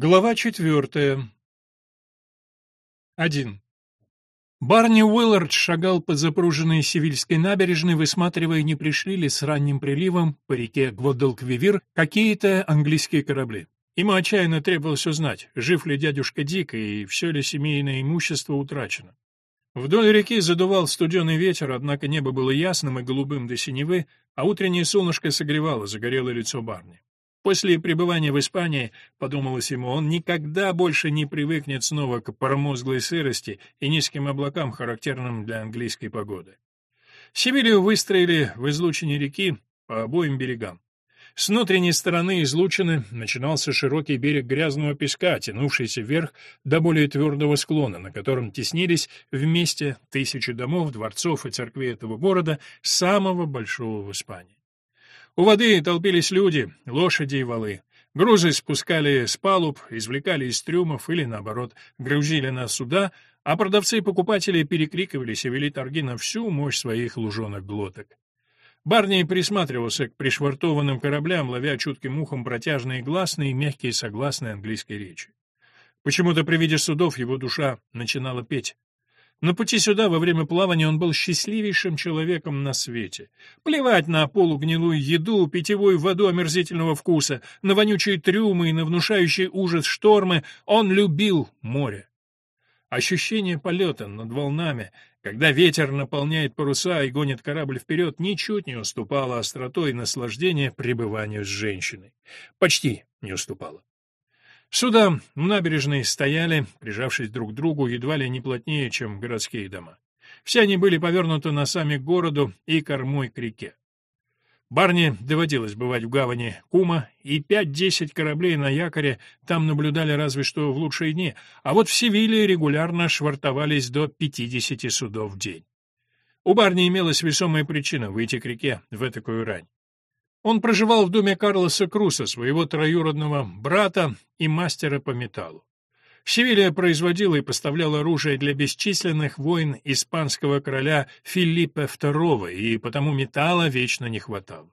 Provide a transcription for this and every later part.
Глава четвертая. Один. Барни Уиллард шагал по запруженной Севильской набережной, высматривая, не пришли ли с ранним приливом по реке Гвадалквивир какие-то английские корабли. Ему отчаянно требовалось узнать, жив ли дядюшка Дик и все ли семейное имущество утрачено. Вдоль реки задувал студеный ветер, однако небо было ясным и голубым до синевы, а утреннее солнышко согревало загорелое лицо Барни. После пребывания в Испании, подумалось ему, он никогда больше не привыкнет снова к промозглой сырости и низким облакам, характерным для английской погоды. Севилью выстроили в излучине реки по обоим берегам. С внутренней стороны излучины начинался широкий берег грязного песка, тянувшийся вверх до более твердого склона, на котором теснились вместе тысячи домов, дворцов и церквей этого города, самого большого в Испании. У воды толпились люди, лошади и валы. Грузы спускали с палуб, извлекали из трюмов или, наоборот, грузили на суда, а продавцы и покупатели перекрикивались и вели торги на всю мощь своих луженых глоток. Барни присматривался к пришвартованным кораблям, ловя чутким ухом протяжные гласные и мягкие согласные английской речи. Почему-то при виде судов его душа начинала петь. На пути сюда во время плавания он был счастливейшим человеком на свете. Плевать на полугнилую еду, питьевую воду омерзительного вкуса, на вонючие трюмы и на внушающий ужас штормы, он любил море. Ощущение полета над волнами, когда ветер наполняет паруса и гонит корабль вперед, ничуть не уступало остротой наслаждения пребыванию с женщиной. Почти не уступало. Сюда в набережной стояли, прижавшись друг к другу, едва ли не плотнее, чем городские дома. Все они были повернуты носами к городу и кормой к реке. Барни доводилось бывать в гавани Кума, и пять-десять кораблей на якоре там наблюдали разве что в лучшие дни, а вот в Севиле регулярно швартовались до пятидесяти судов в день. У Барни имелась весомая причина выйти к реке в этакую рань. Он проживал в доме Карлоса Круса, своего троюродного брата и мастера по металлу. Севилья производила и поставляла оружие для бесчисленных войн испанского короля Филиппа II, и потому металла вечно не хватало.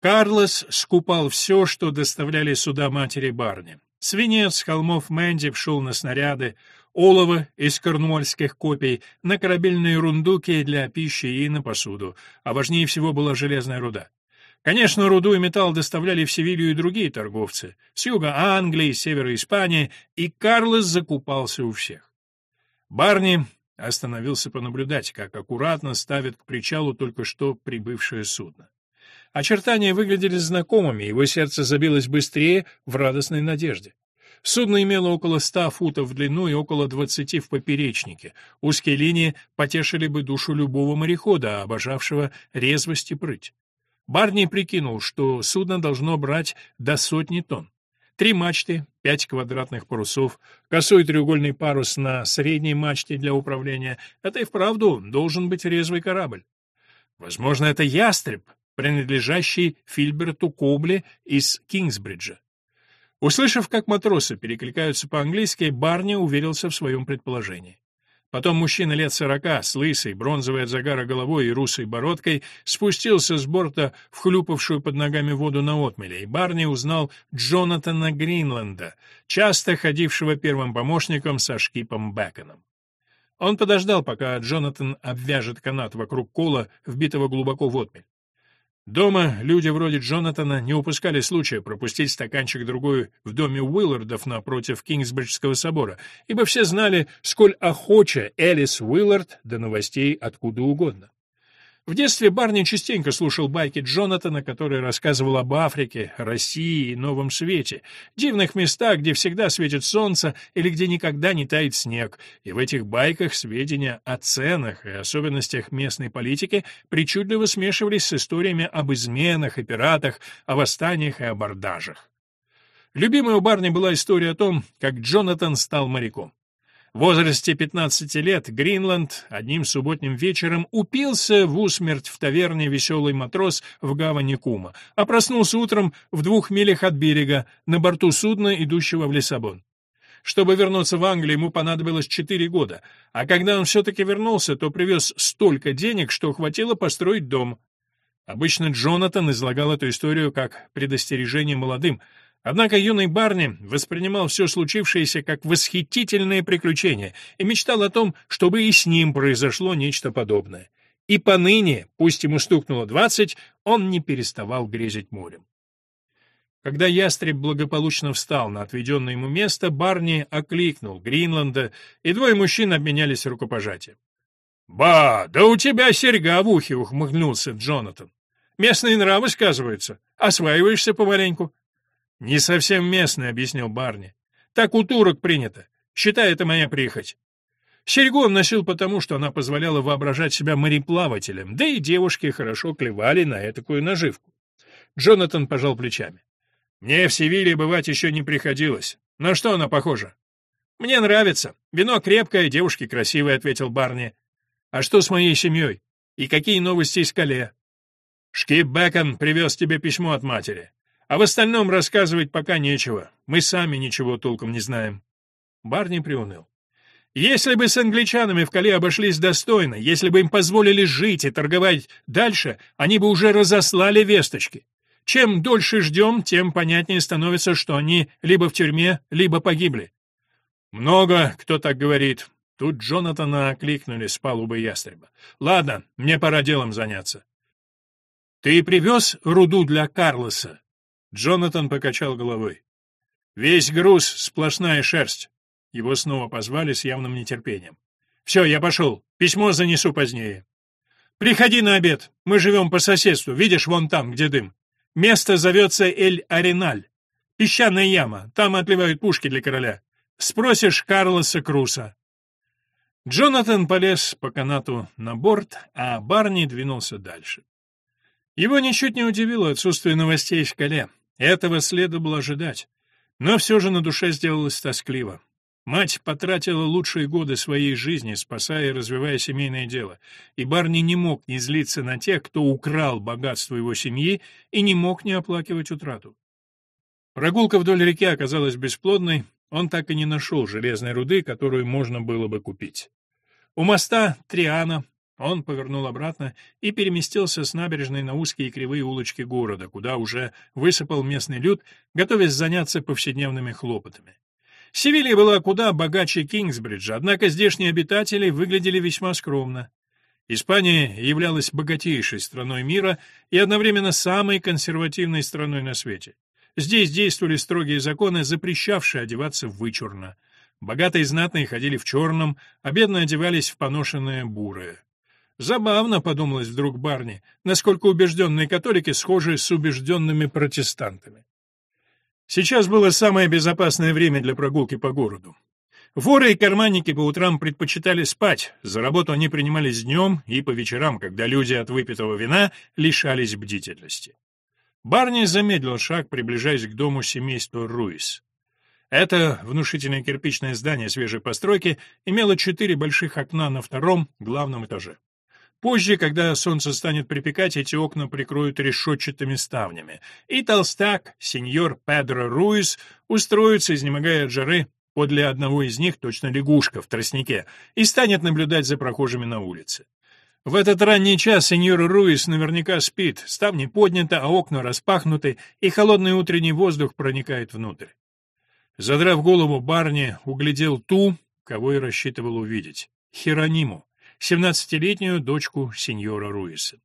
Карлос скупал все, что доставляли сюда матери Барни. Свинец с холмов Мэнди шел на снаряды, олово из корнуольских копий, на корабельные рундуки для пищи и на посуду, а важнее всего была железная руда. Конечно, руду и металл доставляли в Севилью и другие торговцы, с юга Англии, с севера Испании, и Карлос закупался у всех. Барни остановился понаблюдать, как аккуратно ставят к причалу только что прибывшее судно. Очертания выглядели знакомыми, его сердце забилось быстрее в радостной надежде. Судно имело около ста футов в длину и около двадцати в поперечнике. Узкие линии потешили бы душу любого морехода, обожавшего резвость и прыть. Барни прикинул, что судно должно брать до сотни тонн. Три мачты, пять квадратных парусов, косой треугольный парус на средней мачте для управления — это и вправду должен быть резвый корабль. Возможно, это ястреб, принадлежащий Фильберту Кобле из Кингсбриджа. Услышав, как матросы перекликаются по-английски, Барни уверился в своем предположении. Потом мужчина лет сорока, с лысой, бронзовой от загара головой и русой бородкой, спустился с борта в хлюпавшую под ногами воду на отмеле, и Барни узнал Джонатана Гринленда, часто ходившего первым помощником со Шкипом Беконом. Он подождал, пока Джонатан обвяжет канат вокруг кола, вбитого глубоко в отмель. Дома люди вроде Джонатана не упускали случая пропустить стаканчик другой в доме Уиллардов напротив Кингсбриджского собора, ибо все знали, сколь охоча Элис Уиллард до новостей откуда угодно. В детстве Барни частенько слушал байки Джонатана, который рассказывал об Африке, России и Новом Свете, дивных местах, где всегда светит солнце или где никогда не тает снег, и в этих байках сведения о ценах и особенностях местной политики причудливо смешивались с историями об изменах и пиратах, о восстаниях и абордажах. Любимой у Барни была история о том, как Джонатан стал моряком. В возрасте 15 лет Гринланд одним субботним вечером упился в усмерть в таверне «Веселый матрос» в гавани Кума, а проснулся утром в двух милях от берега на борту судна, идущего в Лиссабон. Чтобы вернуться в Англию, ему понадобилось четыре года, а когда он все-таки вернулся, то привез столько денег, что хватило построить дом. Обычно Джонатан излагал эту историю как предостережение молодым, Однако юный Барни воспринимал все случившееся как восхитительное приключение и мечтал о том, чтобы и с ним произошло нечто подобное. И поныне, пусть ему стукнуло двадцать, он не переставал грезить морем. Когда ястреб благополучно встал на отведенное ему место, Барни окликнул Гринланда, и двое мужчин обменялись рукопожатием. «Ба, да у тебя серьга в ухе!» — ухмыхнулся Джонатан. «Местные нравы сказываются. Осваиваешься помаленьку». «Не совсем местный», — объяснил Барни. «Так у турок принято. Считай, это моя прихоть». Серьгу он носил потому, что она позволяла воображать себя мореплавателем, да и девушки хорошо клевали на этакую наживку. Джонатан пожал плечами. «Мне в Севиле бывать еще не приходилось. На что она похожа?» «Мне нравится. Вино крепкое, девушки красивые», — ответил Барни. «А что с моей семьей? И какие новости из Кале?» «Шкип Бекон привез тебе письмо от матери. А в остальном рассказывать пока нечего. Мы сами ничего толком не знаем. Барни приуныл. Если бы с англичанами в Кале обошлись достойно, если бы им позволили жить и торговать дальше, они бы уже разослали весточки. Чем дольше ждем, тем понятнее становится, что они либо в тюрьме, либо погибли. Много кто так говорит. Тут Джонатана окликнули с палубы ястреба. Ладно, мне пора делом заняться. Ты привез руду для Карлоса? Джонатан покачал головой. «Весь груз — сплошная шерсть». Его снова позвали с явным нетерпением. «Все, я пошел. Письмо занесу позднее». «Приходи на обед. Мы живем по соседству. Видишь, вон там, где дым. Место зовется Эль-Ареналь. Песчаная яма. Там отливают пушки для короля. Спросишь Карлоса Круса». Джонатан полез по канату на борт, а Барни двинулся дальше. Его ничуть не удивило отсутствие новостей в скале. Этого следовало ожидать. Но все же на душе сделалось тоскливо. Мать потратила лучшие годы своей жизни, спасая и развивая семейное дело, и Барни не мог не злиться на тех, кто украл богатство его семьи, и не мог не оплакивать утрату. Прогулка вдоль реки оказалась бесплодной, он так и не нашел железной руды, которую можно было бы купить. У моста Триана он повернул обратно и переместился с набережной на узкие кривые улочки города, куда уже высыпал местный люд, готовясь заняться повседневными хлопотами. Севилья была куда богаче Кингсбриджа, однако здешние обитатели выглядели весьма скромно. Испания являлась богатейшей страной мира и одновременно самой консервативной страной на свете. Здесь действовали строгие законы, запрещавшие одеваться вычурно. Богатые и знатные ходили в черном, а бедные одевались в поношенное бурое. Забавно, подумалось вдруг Барни, насколько убежденные католики схожи с убежденными протестантами. Сейчас было самое безопасное время для прогулки по городу. Воры и карманники по утрам предпочитали спать, за работу они принимались днем и по вечерам, когда люди от выпитого вина лишались бдительности. Барни замедлил шаг, приближаясь к дому семейства Руис. Это внушительное кирпичное здание свежей постройки имело четыре больших окна на втором, главном этаже. Позже, когда солнце станет припекать, эти окна прикроют решетчатыми ставнями, и толстяк, сеньор Педро Руис, устроится, изнемогая от жары, подле одного из них, точно лягушка в тростнике, и станет наблюдать за прохожими на улице. В этот ранний час сеньор Руис наверняка спит, ставни подняты, а окна распахнуты, и холодный утренний воздух проникает внутрь. Задрав голову, Барни углядел ту, кого и рассчитывал увидеть — Херониму, семнадцатилетнюю дочку сеньора Руиса.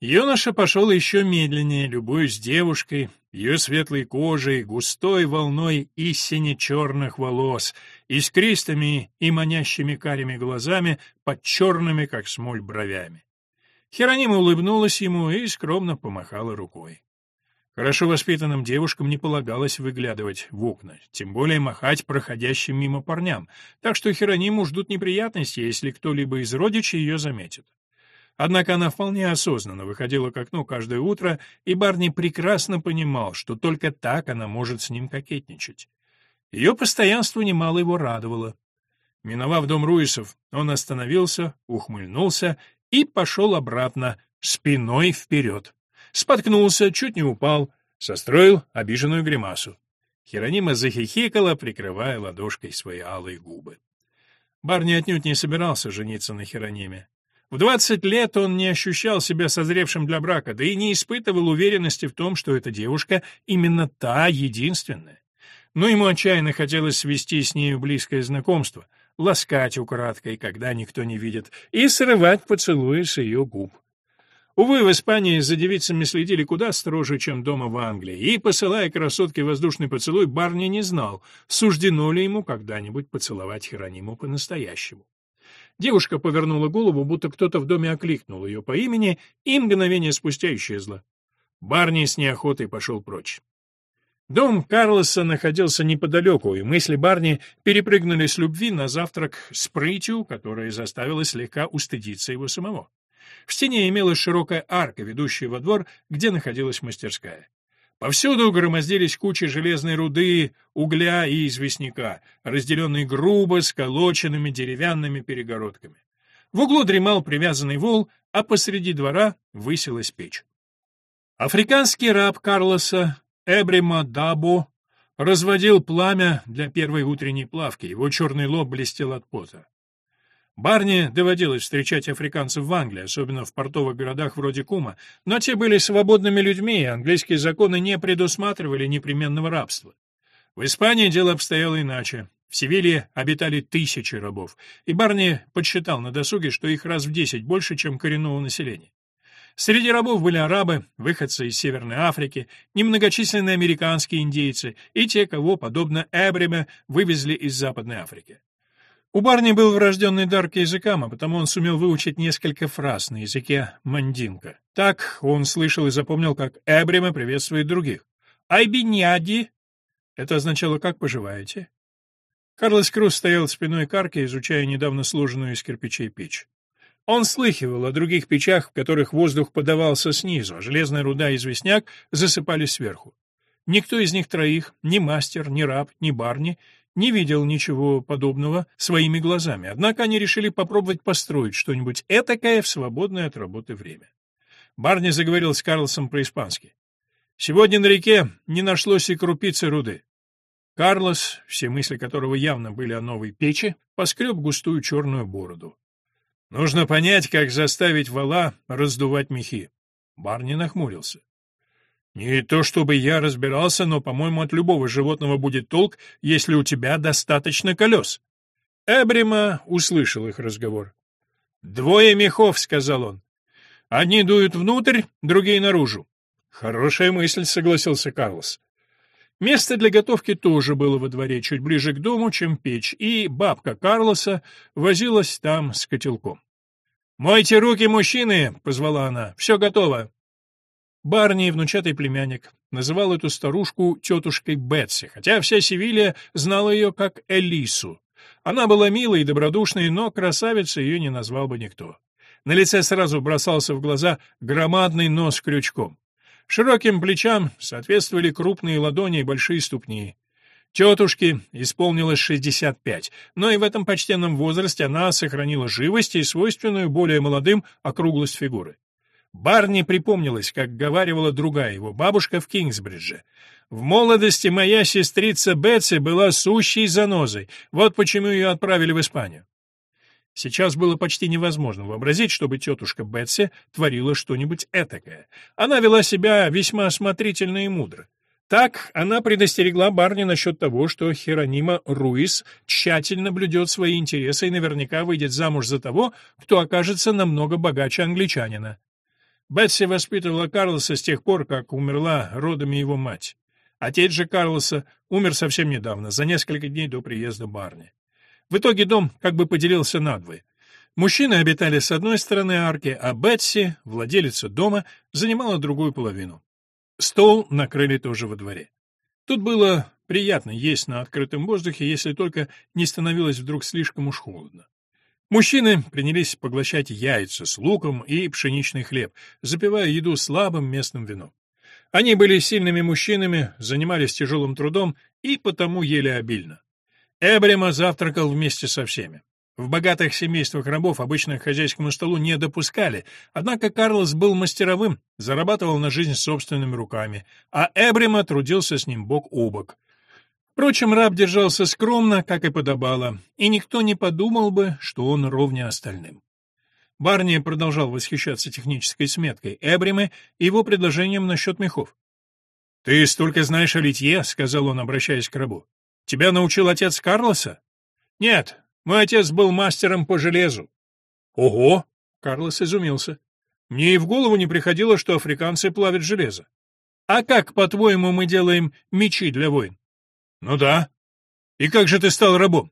Юноша пошел еще медленнее, любуясь девушкой, ее светлой кожей, густой волной истине черных волос, искристыми и манящими карими глазами под черными, как смоль, бровями. Херонима улыбнулась ему и скромно помахала рукой. Хорошо воспитанным девушкам не полагалось выглядывать в окна, тем более махать проходящим мимо парням, так что Херониму ждут неприятности, если кто-либо из родичей ее заметит. Однако она вполне осознанно выходила к окну каждое утро, и Барни прекрасно понимал, что только так она может с ним кокетничать. Ее постоянство немало его радовало. Миновав дом Руисов, он остановился, ухмыльнулся и пошел обратно, спиной вперед. Споткнулся, чуть не упал, состроил обиженную гримасу. Херонима захихикала, прикрывая ладошкой свои алые губы. Барни отнюдь не собирался жениться на Херониме. В 20 лет он не ощущал себя созревшим для брака, да и не испытывал уверенности в том, что эта девушка именно та единственная. Но ему отчаянно хотелось свести с нею близкое знакомство, ласкать украдкой, когда никто не видит, и срывать поцелуи с ее губ. Увы, в Испании за девицами следили куда строже, чем дома в Англии, и, посылая красотке воздушный поцелуй, Барни не знал, суждено ли ему когда-нибудь поцеловать Херониму по-настоящему. Девушка повернула голову, будто кто-то в доме окликнул ее по имени, и мгновение спустя исчезла. Барни с неохотой пошел прочь. Дом Карлоса находился неподалеку, и мысли Барни перепрыгнули с любви на завтрак с прытью, которая заставила слегка устыдиться его самого. В стене имелась широкая арка, ведущая во двор, где находилась мастерская. Повсюду громоздились кучи железной руды, угля и известняка, разделенные грубо сколоченными деревянными перегородками. В углу дремал привязанный вол, а посреди двора высилась печь. Африканский раб Карлоса Эбрима Дабо разводил пламя для первой утренней плавки, его черный лоб блестел от пота. Барни доводилось встречать африканцев в Англии, особенно в портовых городах вроде Кума, но те были свободными людьми, и английские законы не предусматривали непременного рабства. В Испании дело обстояло иначе. В Севилье обитали тысячи рабов, и Барни подсчитал на досуге, что их раз в десять больше, чем коренного населения. Среди рабов были арабы, выходцы из Северной Африки, немногочисленные американские индейцы и те, кого, подобно Эбриме, вывезли из Западной Африки. У Барни был врожденный дар к языкам, а потому он сумел выучить несколько фраз на языке мандинка. Так он слышал и запомнил, как Эбрима приветствует других. «Айбиньяди!» Это означало «как поживаете?». Карлос Круз стоял спиной к арке, изучая недавно сложенную из кирпичей печь. Он слыхивал о других печах, в которых воздух подавался снизу, а железная руда и известняк засыпались сверху. Никто из них троих, ни мастер, ни раб, ни барни, не видел ничего подобного своими глазами, однако они решили попробовать построить что-нибудь этакое в свободное от работы время. Барни заговорил с Карлосом по-испански. «Сегодня на реке не нашлось и крупицы руды». Карлос, все мысли которого явно были о новой печи, поскреб густую черную бороду. «Нужно понять, как заставить вала раздувать мехи». Барни нахмурился. Не то чтобы я разбирался, но, по-моему, от любого животного будет толк, если у тебя достаточно колес. Эбрима услышал их разговор. «Двое мехов», — сказал он. «Одни дуют внутрь, другие наружу». «Хорошая мысль», — согласился Карлос. Место для готовки тоже было во дворе, чуть ближе к дому, чем печь, и бабка Карлоса возилась там с котелком. «Мойте руки, мужчины!» — позвала она. «Все готово. Барни, внучатый племянник, называл эту старушку тетушкой Бетси, хотя вся Севилья знала ее как Элису. Она была милой и добродушной, но красавицей ее не назвал бы никто. На лице сразу бросался в глаза громадный нос крючком. Широким плечам соответствовали крупные ладони и большие ступни. Тетушке исполнилось 65, но и в этом почтенном возрасте она сохранила живость и свойственную более молодым округлость фигуры. Барни припомнилось, как говаривала другая его бабушка в Кингсбридже. «В молодости моя сестрица Бетси была сущей занозой, вот почему ее отправили в Испанию». Сейчас было почти невозможно вообразить, чтобы тетушка Бетси творила что-нибудь этакое. Она вела себя весьма осмотрительно и мудро. Так она предостерегла Барни насчет того, что Херонима Руис тщательно блюдет свои интересы и наверняка выйдет замуж за того, кто окажется намного богаче англичанина. Бетси воспитывала Карлоса с тех пор, как умерла родами его мать. Отец же Карлоса умер совсем недавно, за несколько дней до приезда Барни. В итоге дом как бы поделился надвое. Мужчины обитали с одной стороны арки, а Бетси, владелица дома, занимала другую половину. Стол накрыли тоже во дворе. Тут было приятно есть на открытом воздухе, если только не становилось вдруг слишком уж холодно. Мужчины принялись поглощать яйца с луком и пшеничный хлеб, запивая еду слабым местным вином. Они были сильными мужчинами, занимались тяжелым трудом и потому ели обильно. Эбрима завтракал вместе со всеми. В богатых семействах рабов обычно к хозяйскому столу не допускали, однако Карлос был мастеровым, зарабатывал на жизнь собственными руками, а Эбрима трудился с ним бок о бок. Впрочем, раб держался скромно, как и подобало, и никто не подумал бы, что он ровня остальным. Барни продолжал восхищаться технической сметкой Эбриме и его предложением насчет мехов. «Ты столько знаешь о литье», — сказал он, обращаясь к рабу. «Тебя научил отец Карлоса?» «Нет, мой отец был мастером по железу». «Ого!» — Карлос изумился. «Мне и в голову не приходило, что африканцы плавят железо. А как, по-твоему, мы делаем мечи для войн?» «Ну да. И как же ты стал рабом?»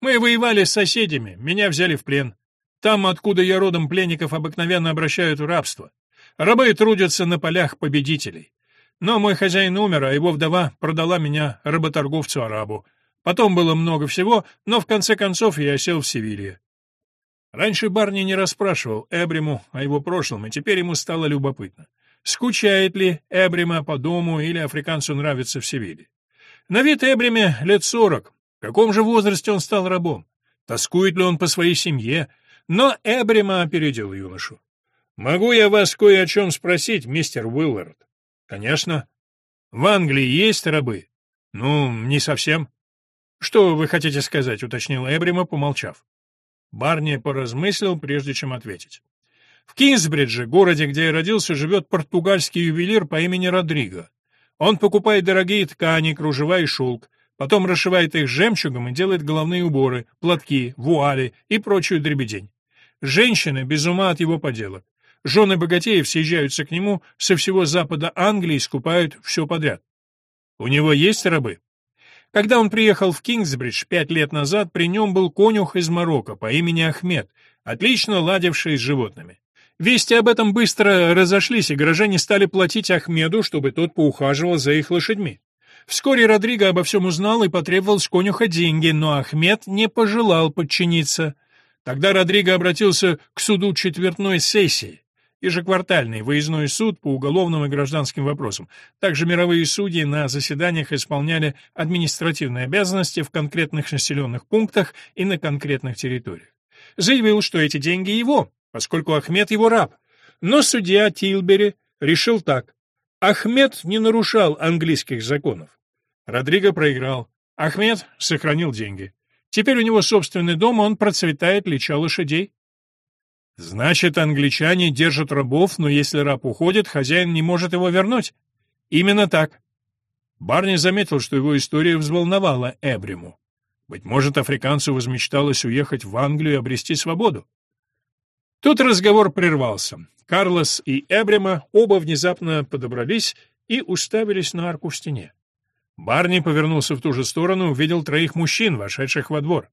«Мы воевали с соседями, меня взяли в плен. Там, откуда я родом, пленников обыкновенно обращают в рабство. Рабы трудятся на полях победителей. Но мой хозяин умер, а его вдова продала меня работорговцу-арабу. Потом было много всего, но в конце концов я сел в Севилье. Раньше Барни не расспрашивал Эбриму о его прошлом, и теперь ему стало любопытно. Скучает ли Эбрима по дому или африканцу нравится в Севилье? На вид Эбриме лет сорок. В каком же возрасте он стал рабом? Тоскует ли он по своей семье? Но Эбрима опередил юношу. «Могу я вас кое о чем спросить, мистер Уиллард?» Конечно. В Англии есть рабы? Ну, не совсем. Что вы хотите сказать, уточнил Эбрима, помолчав. Барни поразмыслил, прежде чем ответить. В Кинсбридже, городе, где я родился, живет португальский ювелир по имени Родриго. Он покупает дорогие ткани, кружева и шелк, потом расшивает их жемчугом и делает головные уборы, платки, вуали и прочую дребедень. Женщины без ума от его поделок. Жены богатеев съезжаются к нему со всего запада Англии и скупают все подряд. У него есть рабы? Когда он приехал в Кингсбридж пять лет назад, при нем был конюх из Марокко по имени Ахмед, отлично ладивший с животными. Вести об этом быстро разошлись, и горожане стали платить Ахмеду, чтобы тот поухаживал за их лошадьми. Вскоре Родриго обо всем узнал и потребовал с конюха деньги, но Ахмед не пожелал подчиниться. Тогда Родриго обратился к суду четвертной сессии ежеквартальный выездной суд по уголовным и гражданским вопросам. Также мировые судьи на заседаниях исполняли административные обязанности в конкретных населенных пунктах и на конкретных территориях. Заявил, что эти деньги его, поскольку Ахмед его раб. Но судья Тилбери решил так. Ахмед не нарушал английских законов. Родриго проиграл. Ахмед сохранил деньги. Теперь у него собственный дом, он процветает, леча лошадей. Значит, англичане держат рабов, но если раб уходит, хозяин не может его вернуть. Именно так. Барни заметил, что его история взволновала Эбриму. Быть может, африканцу возмечталось уехать в Англию и обрести свободу. Тут разговор прервался. Карлос и Эбрима оба внезапно подобрались и уставились на арку в стене. Барни повернулся в ту же сторону и увидел троих мужчин, вошедших во двор.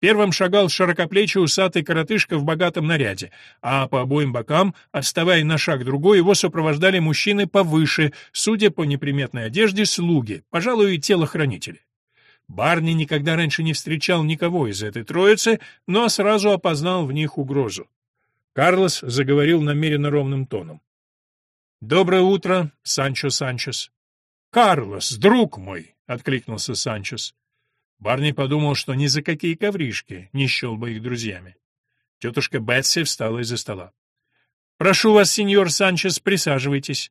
Первым шагал широкоплечий усатый коротышка в богатом наряде, а по обоим бокам, отставая на шаг другой, его сопровождали мужчины повыше, судя по неприметной одежде, слуги, пожалуй, телохранители. Барни никогда раньше не встречал никого из этой троицы, но сразу опознал в них угрозу. Карлос заговорил намеренно ровным тоном. «Доброе утро, Санчо Санчес». «Карлос, друг мой!» — откликнулся Санчес. Барни подумал, что ни за какие ковришки не счел бы их друзьями. Тетушка Бетси встала из-за стола. «Прошу вас, сеньор Санчес, присаживайтесь».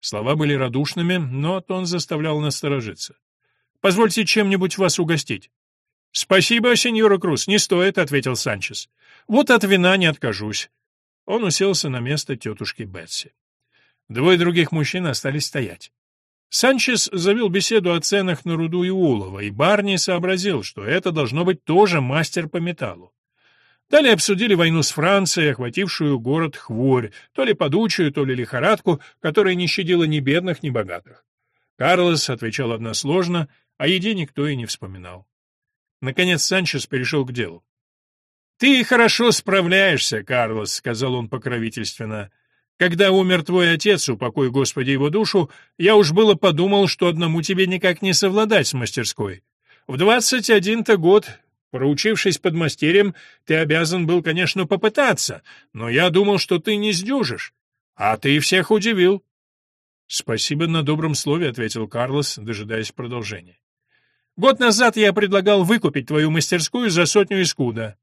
Слова были радушными, но тон заставлял насторожиться. «Позвольте чем-нибудь вас угостить». «Спасибо, сеньора Круз, не стоит», — ответил Санчес. «Вот от вина не откажусь». Он уселся на место тетушки Бетси. Двое других мужчин остались стоять. Санчес завел беседу о ценах на руду и олово, и Барни сообразил, что это должно быть тоже мастер по металлу. Далее обсудили войну с Францией, охватившую город Хворь, то ли подучую, то ли лихорадку, которая не щадила ни бедных, ни богатых. Карлос отвечал односложно, а еде никто и не вспоминал. Наконец Санчес перешел к делу. «Ты хорошо справляешься, Карлос», — сказал он покровительственно. Когда умер твой отец, упокой Господи его душу, я уж было подумал, что одному тебе никак не совладать с мастерской. В двадцать один-то год, проучившись под мастерем, ты обязан был, конечно, попытаться, но я думал, что ты не сдюжишь. А ты всех удивил. «Спасибо на добром слове», — ответил Карлос, дожидаясь продолжения. «Год назад я предлагал выкупить твою мастерскую за сотню искуда.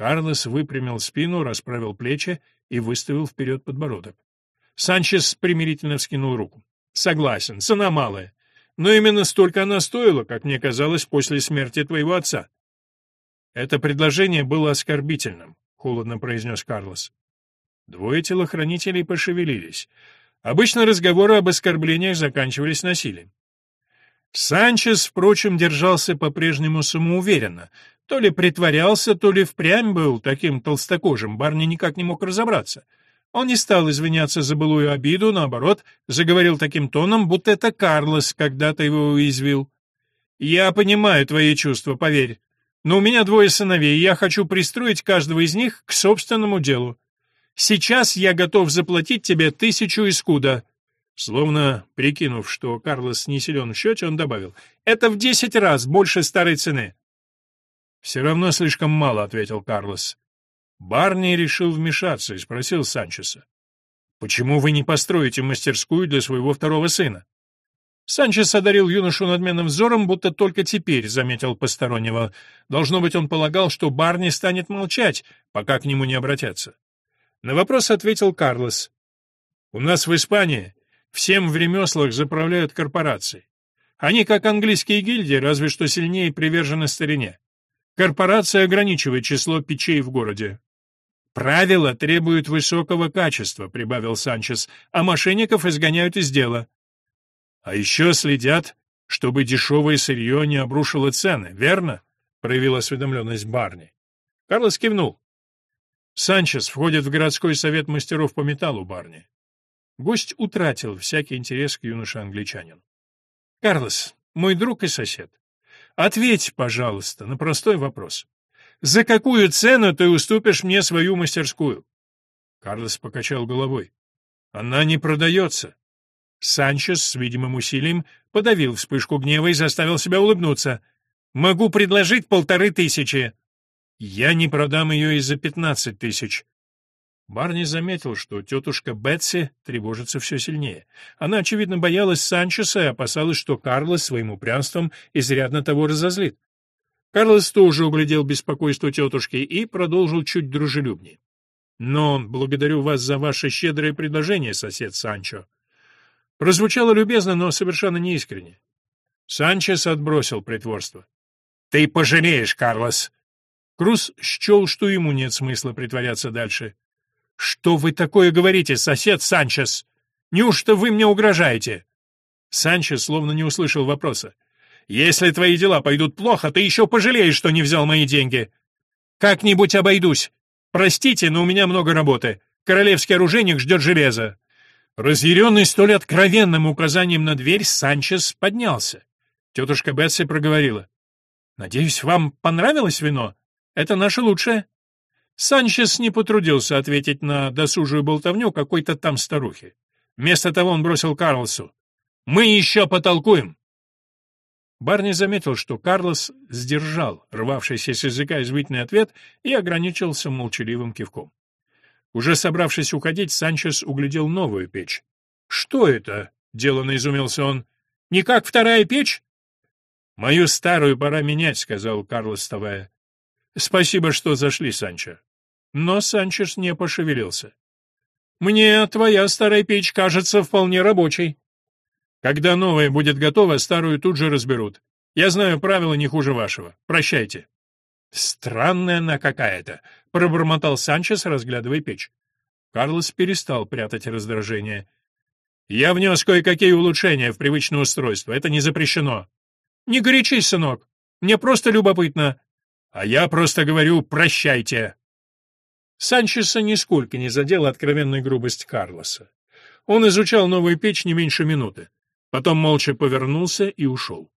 Карлос выпрямил спину, расправил плечи и выставил вперед подбородок. Санчес примирительно вскинул руку. «Согласен, цена малая. Но именно столько она стоила, как мне казалось, после смерти твоего отца». Это предложение было оскорбительным, холодно произнес Карлос. Двое телохранителей пошевелились. Обычно разговоры об оскорблениях заканчивались насилием. Санчес, впрочем, держался по-прежнему самоуверенно. То ли притворялся, то ли впрямь был таким толстокожим, Барни никак не мог разобраться. Он не стал извиняться за былую обиду, наоборот, заговорил таким тоном, будто это Карлос когда-то его уязвил. «Я понимаю твои чувства, поверь. Но у меня двое сыновей, и я хочу пристроить каждого из них к собственному делу. Сейчас я готов заплатить тебе тысячу искуда». Словно прикинув, что Карлос не силен в счете, он добавил, «Это в десять раз больше старой цены». «Все равно слишком мало», — ответил Карлос. Барни решил вмешаться и спросил Санчеса, «Почему вы не построите мастерскую для своего второго сына?» Санчес одарил юношу надменным взором, будто только теперь заметил постороннего. Должно быть, он полагал, что Барни станет молчать, пока к нему не обратятся. На вопрос ответил Карлос. «У нас в Испании всем в ремеслах заправляют корпорации. Они, как английские гильдии, разве что сильнее привержены старине. Корпорация ограничивает число печей в городе. «Правила требуют высокого качества», — прибавил Санчес, «а мошенников изгоняют из дела. А еще следят, чтобы дешевое сырье не обрушило цены, верно? проявил осведомленность Барни. Карлос кивнул. Санчес входит в городской совет мастеров по металлу, Барни. Гость утратил всякий интерес к юноше-англичанину. «Карлос, мой друг и сосед, ответь, пожалуйста, на простой вопрос. За какую цену ты уступишь мне свою мастерскую?» Карлос покачал головой. «Она не продается. Санчес с видимым усилием подавил вспышку гнева и заставил себя улыбнуться. «Могу предложить полторы тысячи». «Я не продам ее и за пятнадцать тысяч». Барни заметил, что тетушка Бетси тревожится все сильнее. Она, очевидно, боялась Санчеса и опасалась, что Карлос своим упрямством изрядно того разозлит. Карлос тоже углядел беспокойство тетушки и продолжил чуть дружелюбнее. «Но благодарю вас за ваше щедрое предложение, сосед Санчо. Прозвучало любезно, но совершенно неискренне. Санчес отбросил притворство. «Ты пожалеешь, Карлос!» Круз счел, что ему нет смысла притворяться дальше. «Что вы такое говорите, сосед Санчес? Неужто вы мне угрожаете?» Санчес словно не услышал вопроса. «Если твои дела пойдут плохо, ты еще пожалеешь, что не взял мои деньги. Как-нибудь обойдусь. Простите, но у меня много работы. Королевский оружейник ждет железа. Разъяренный столь откровенным указанием на дверь, Санчес поднялся. Тетушка Бетси проговорила. «Надеюсь, вам понравилось вино? Это наше лучшее». Санчес не потрудился ответить на досужую болтовню какой-то там старухи. Вместо того он бросил Карлосу. «Мы еще потолкуем!» Барни заметил, что Карлос сдержал рвавшийся с языка извительный ответ и ограничился молчаливым кивком. Уже собравшись уходить, Санчес углядел новую печь. «Что это?» — деланно изумился он. «Не как вторая печь?» «Мою старую пора менять», — сказал Карлос, вставая. «Спасибо, что зашли, Санчо». Но Санчес не пошевелился. «Мне твоя старая печь кажется вполне рабочей». «Когда новая будет готова, старую тут же разберут. Я знаю правила не хуже вашего. Прощайте». «Странная она какая-то», — пробормотал Санчес, разглядывая печь. Карлос перестал прятать раздражение. «Я внес кое-какие улучшения в привычное устройство. Это не запрещено». «Не горячись, сынок. Мне просто любопытно». «А я просто говорю «прощайте». Санчеса нисколько не задела откровенная грубость Карлоса. Он изучал новую печь не меньше минуты. Потом молча повернулся и ушел.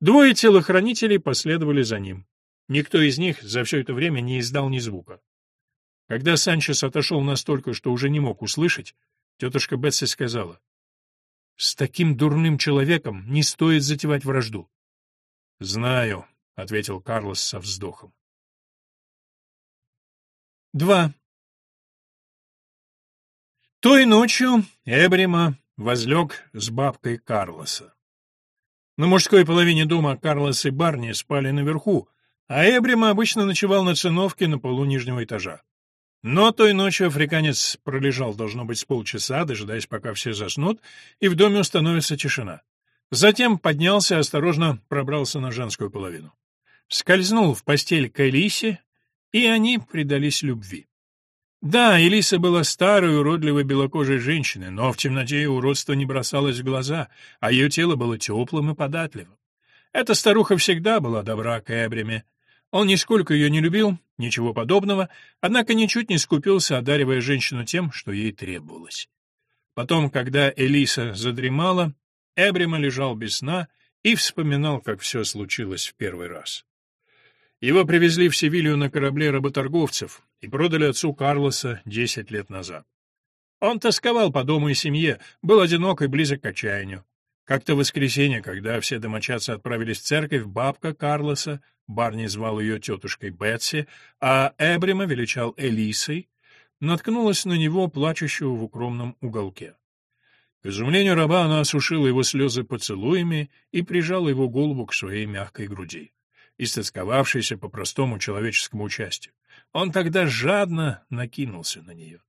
Двое телохранителей последовали за ним. Никто из них за все это время не издал ни звука. Когда Санчес отошел настолько, что уже не мог услышать, тетушка Бетси сказала, «С таким дурным человеком не стоит затевать вражду». «Знаю», — ответил Карлос со вздохом. Два. Той ночью Эбрима возлег с бабкой Карлоса. На мужской половине дома Карлос и Барни спали наверху, а Эбрима обычно ночевал на циновке на полу нижнего этажа. Но той ночью африканец пролежал, должно быть, с полчаса, дожидаясь, пока все заснут, и в доме установится тишина. Затем поднялся и осторожно пробрался на женскую половину. Скользнул в постель к Элисе и они предались любви. Да, Элиса была старой, уродливой белокожей женщиной, но в темноте ее уродство не бросалось в глаза, а ее тело было теплым и податливым. Эта старуха всегда была добра к Эбриме. Он нисколько ее не любил, ничего подобного, однако ничуть не скупился, одаривая женщину тем, что ей требовалось. Потом, когда Элиса задремала, Эбрима лежал без сна и вспоминал, как все случилось в первый раз. Его привезли в Севилью на корабле работорговцев и продали отцу Карлоса десять лет назад. Он тосковал по дому и семье, был одинок и близок к отчаянию. Как-то в воскресенье, когда все домочадцы отправились в церковь, бабка Карлоса, Барни звал ее тетушкой Бетси, а Эбрима величал Элисой, наткнулась на него, плачущего в укромном уголке. К изумлению раба она осушила его слезы поцелуями и прижала его голову к своей мягкой груди истосковавшийся по простому человеческому участию. Он тогда жадно накинулся на нее.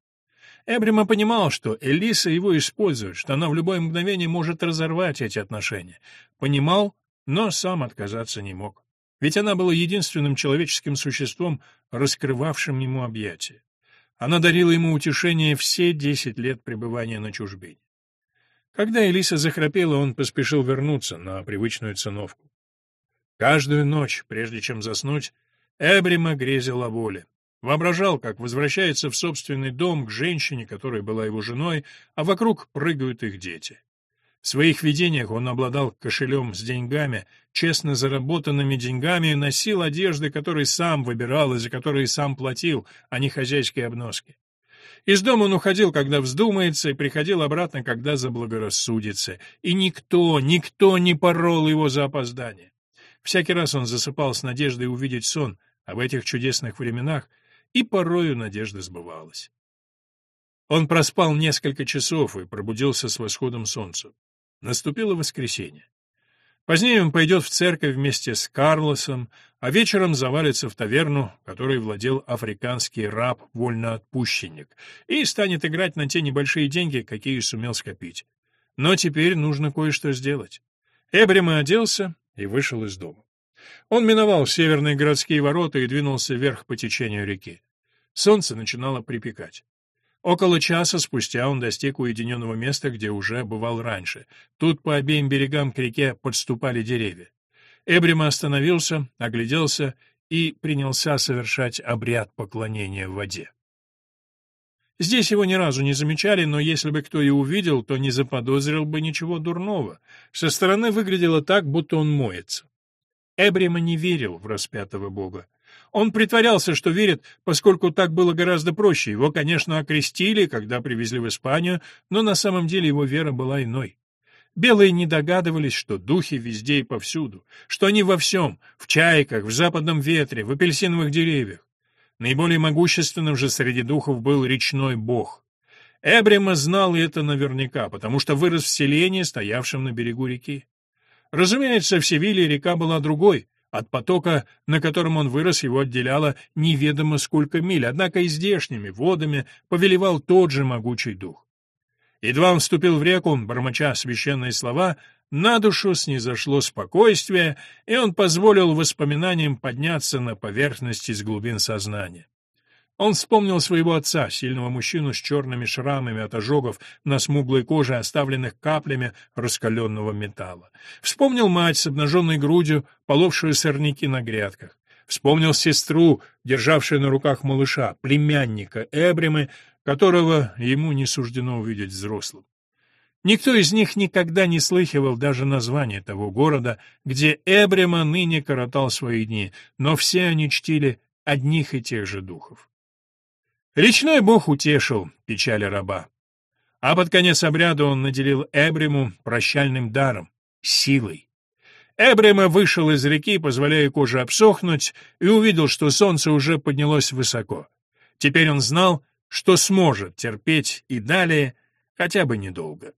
Эбрима понимал, что Элиса его использует, что она в любое мгновение может разорвать эти отношения. Понимал, но сам отказаться не мог. Ведь она была единственным человеческим существом, раскрывавшим ему объятия. Она дарила ему утешение все десять лет пребывания на чужбине. Когда Элиса захрапела, он поспешил вернуться на привычную циновку. Каждую ночь, прежде чем заснуть, Эбрима грезил о воле. Воображал, как возвращается в собственный дом к женщине, которая была его женой, а вокруг прыгают их дети. В своих видениях он обладал кошелем с деньгами, честно заработанными деньгами, и носил одежды, которые сам выбирал и за которые сам платил, а не хозяйские обноски. Из дома он уходил, когда вздумается, и приходил обратно, когда заблагорассудится. И никто, никто не порол его за опоздание. Всякий раз он засыпал с надеждой увидеть сон, в этих чудесных временах и порою надежда сбывалась. Он проспал несколько часов и пробудился с восходом солнца. Наступило воскресенье. Позднее он пойдет в церковь вместе с Карлосом, а вечером завалится в таверну, которой владел африканский раб-вольноотпущенник, и станет играть на те небольшие деньги, какие сумел скопить. Но теперь нужно кое-что сделать. Эбрима оделся и вышел из дома. Он миновал северные городские ворота и двинулся вверх по течению реки. Солнце начинало припекать. Около часа спустя он достиг уединенного места, где уже бывал раньше. Тут по обеим берегам к реке подступали деревья. Эбрима остановился, огляделся и принялся совершать обряд поклонения в воде. Здесь его ни разу не замечали, но если бы кто и увидел, то не заподозрил бы ничего дурного. Со стороны выглядело так, будто он моется. Эбрима не верил в распятого бога. Он притворялся, что верит, поскольку так было гораздо проще. Его, конечно, окрестили, когда привезли в Испанию, но на самом деле его вера была иной. Белые не догадывались, что духи везде и повсюду, что они во всем, в чайках, в западном ветре, в апельсиновых деревьях. Наиболее могущественным же среди духов был речной бог. Эбрима знал это наверняка, потому что вырос в селении, стоявшем на берегу реки. Разумеется, в Севиле река была другой. От потока, на котором он вырос, его отделяло неведомо сколько миль, однако и здешними водами повелевал тот же могучий дух. Едва он вступил в реку, бормоча священные слова, на душу снизошло спокойствие, и он позволил воспоминаниям подняться на поверхность из глубин сознания. Он вспомнил своего отца, сильного мужчину с черными шрамами от ожогов на смуглой коже, оставленных каплями раскаленного металла. Вспомнил мать с обнаженной грудью, половшую сорняки на грядках. Вспомнил сестру, державшую на руках малыша, племянника Эбримы, которого ему не суждено увидеть взрослым. Никто из них никогда не слыхивал даже названия того города, где Эбрема ныне коротал свои дни, но все они чтили одних и тех же духов. Речной бог утешил печали раба. А под конец обряда он наделил Эбрему прощальным даром — силой. Эбрема вышел из реки, позволяя коже обсохнуть, и увидел, что солнце уже поднялось высоко. Теперь он знал, что сможет терпеть и далее, хотя бы недолго.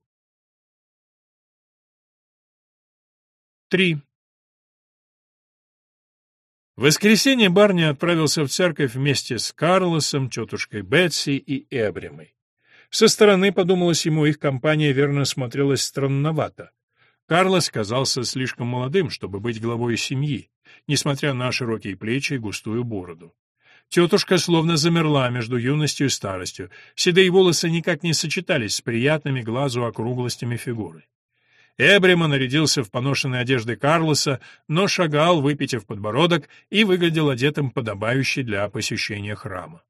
3. В воскресенье Барни отправился в церковь вместе с Карлосом, тетушкой Бетси и Эбримой. Со стороны, подумалось ему, их компания верно смотрелась странновато. Карлос казался слишком молодым, чтобы быть главой семьи, несмотря на широкие плечи и густую бороду. Тетушка словно замерла между юностью и старостью. Седые волосы никак не сочетались с приятными глазу округлостями фигуры. Эбрима нарядился в поношенной одежды Карлоса, но шагал, выпитив подбородок, и выглядел одетым подобающий для посещения храма.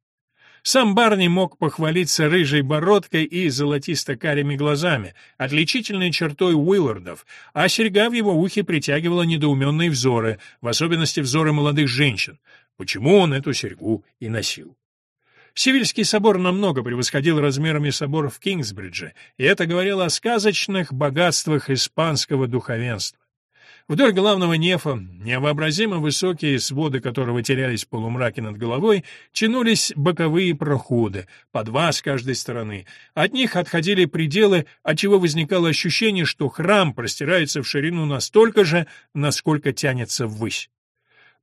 Сам Барни мог похвалиться рыжей бородкой и золотисто-карими глазами, отличительной чертой Уиллардов, а серьга в его ухе притягивала недоуменные взоры, в особенности взоры молодых женщин. Почему он эту серьгу и носил? Сивильский собор намного превосходил размерами собор в Кингсбридже, и это говорило о сказочных богатствах испанского духовенства. Вдоль главного нефа, невообразимо высокие своды которого терялись в полумраке над головой, тянулись боковые проходы, по два с каждой стороны. От них отходили пределы, отчего возникало ощущение, что храм простирается в ширину настолько же, насколько тянется ввысь.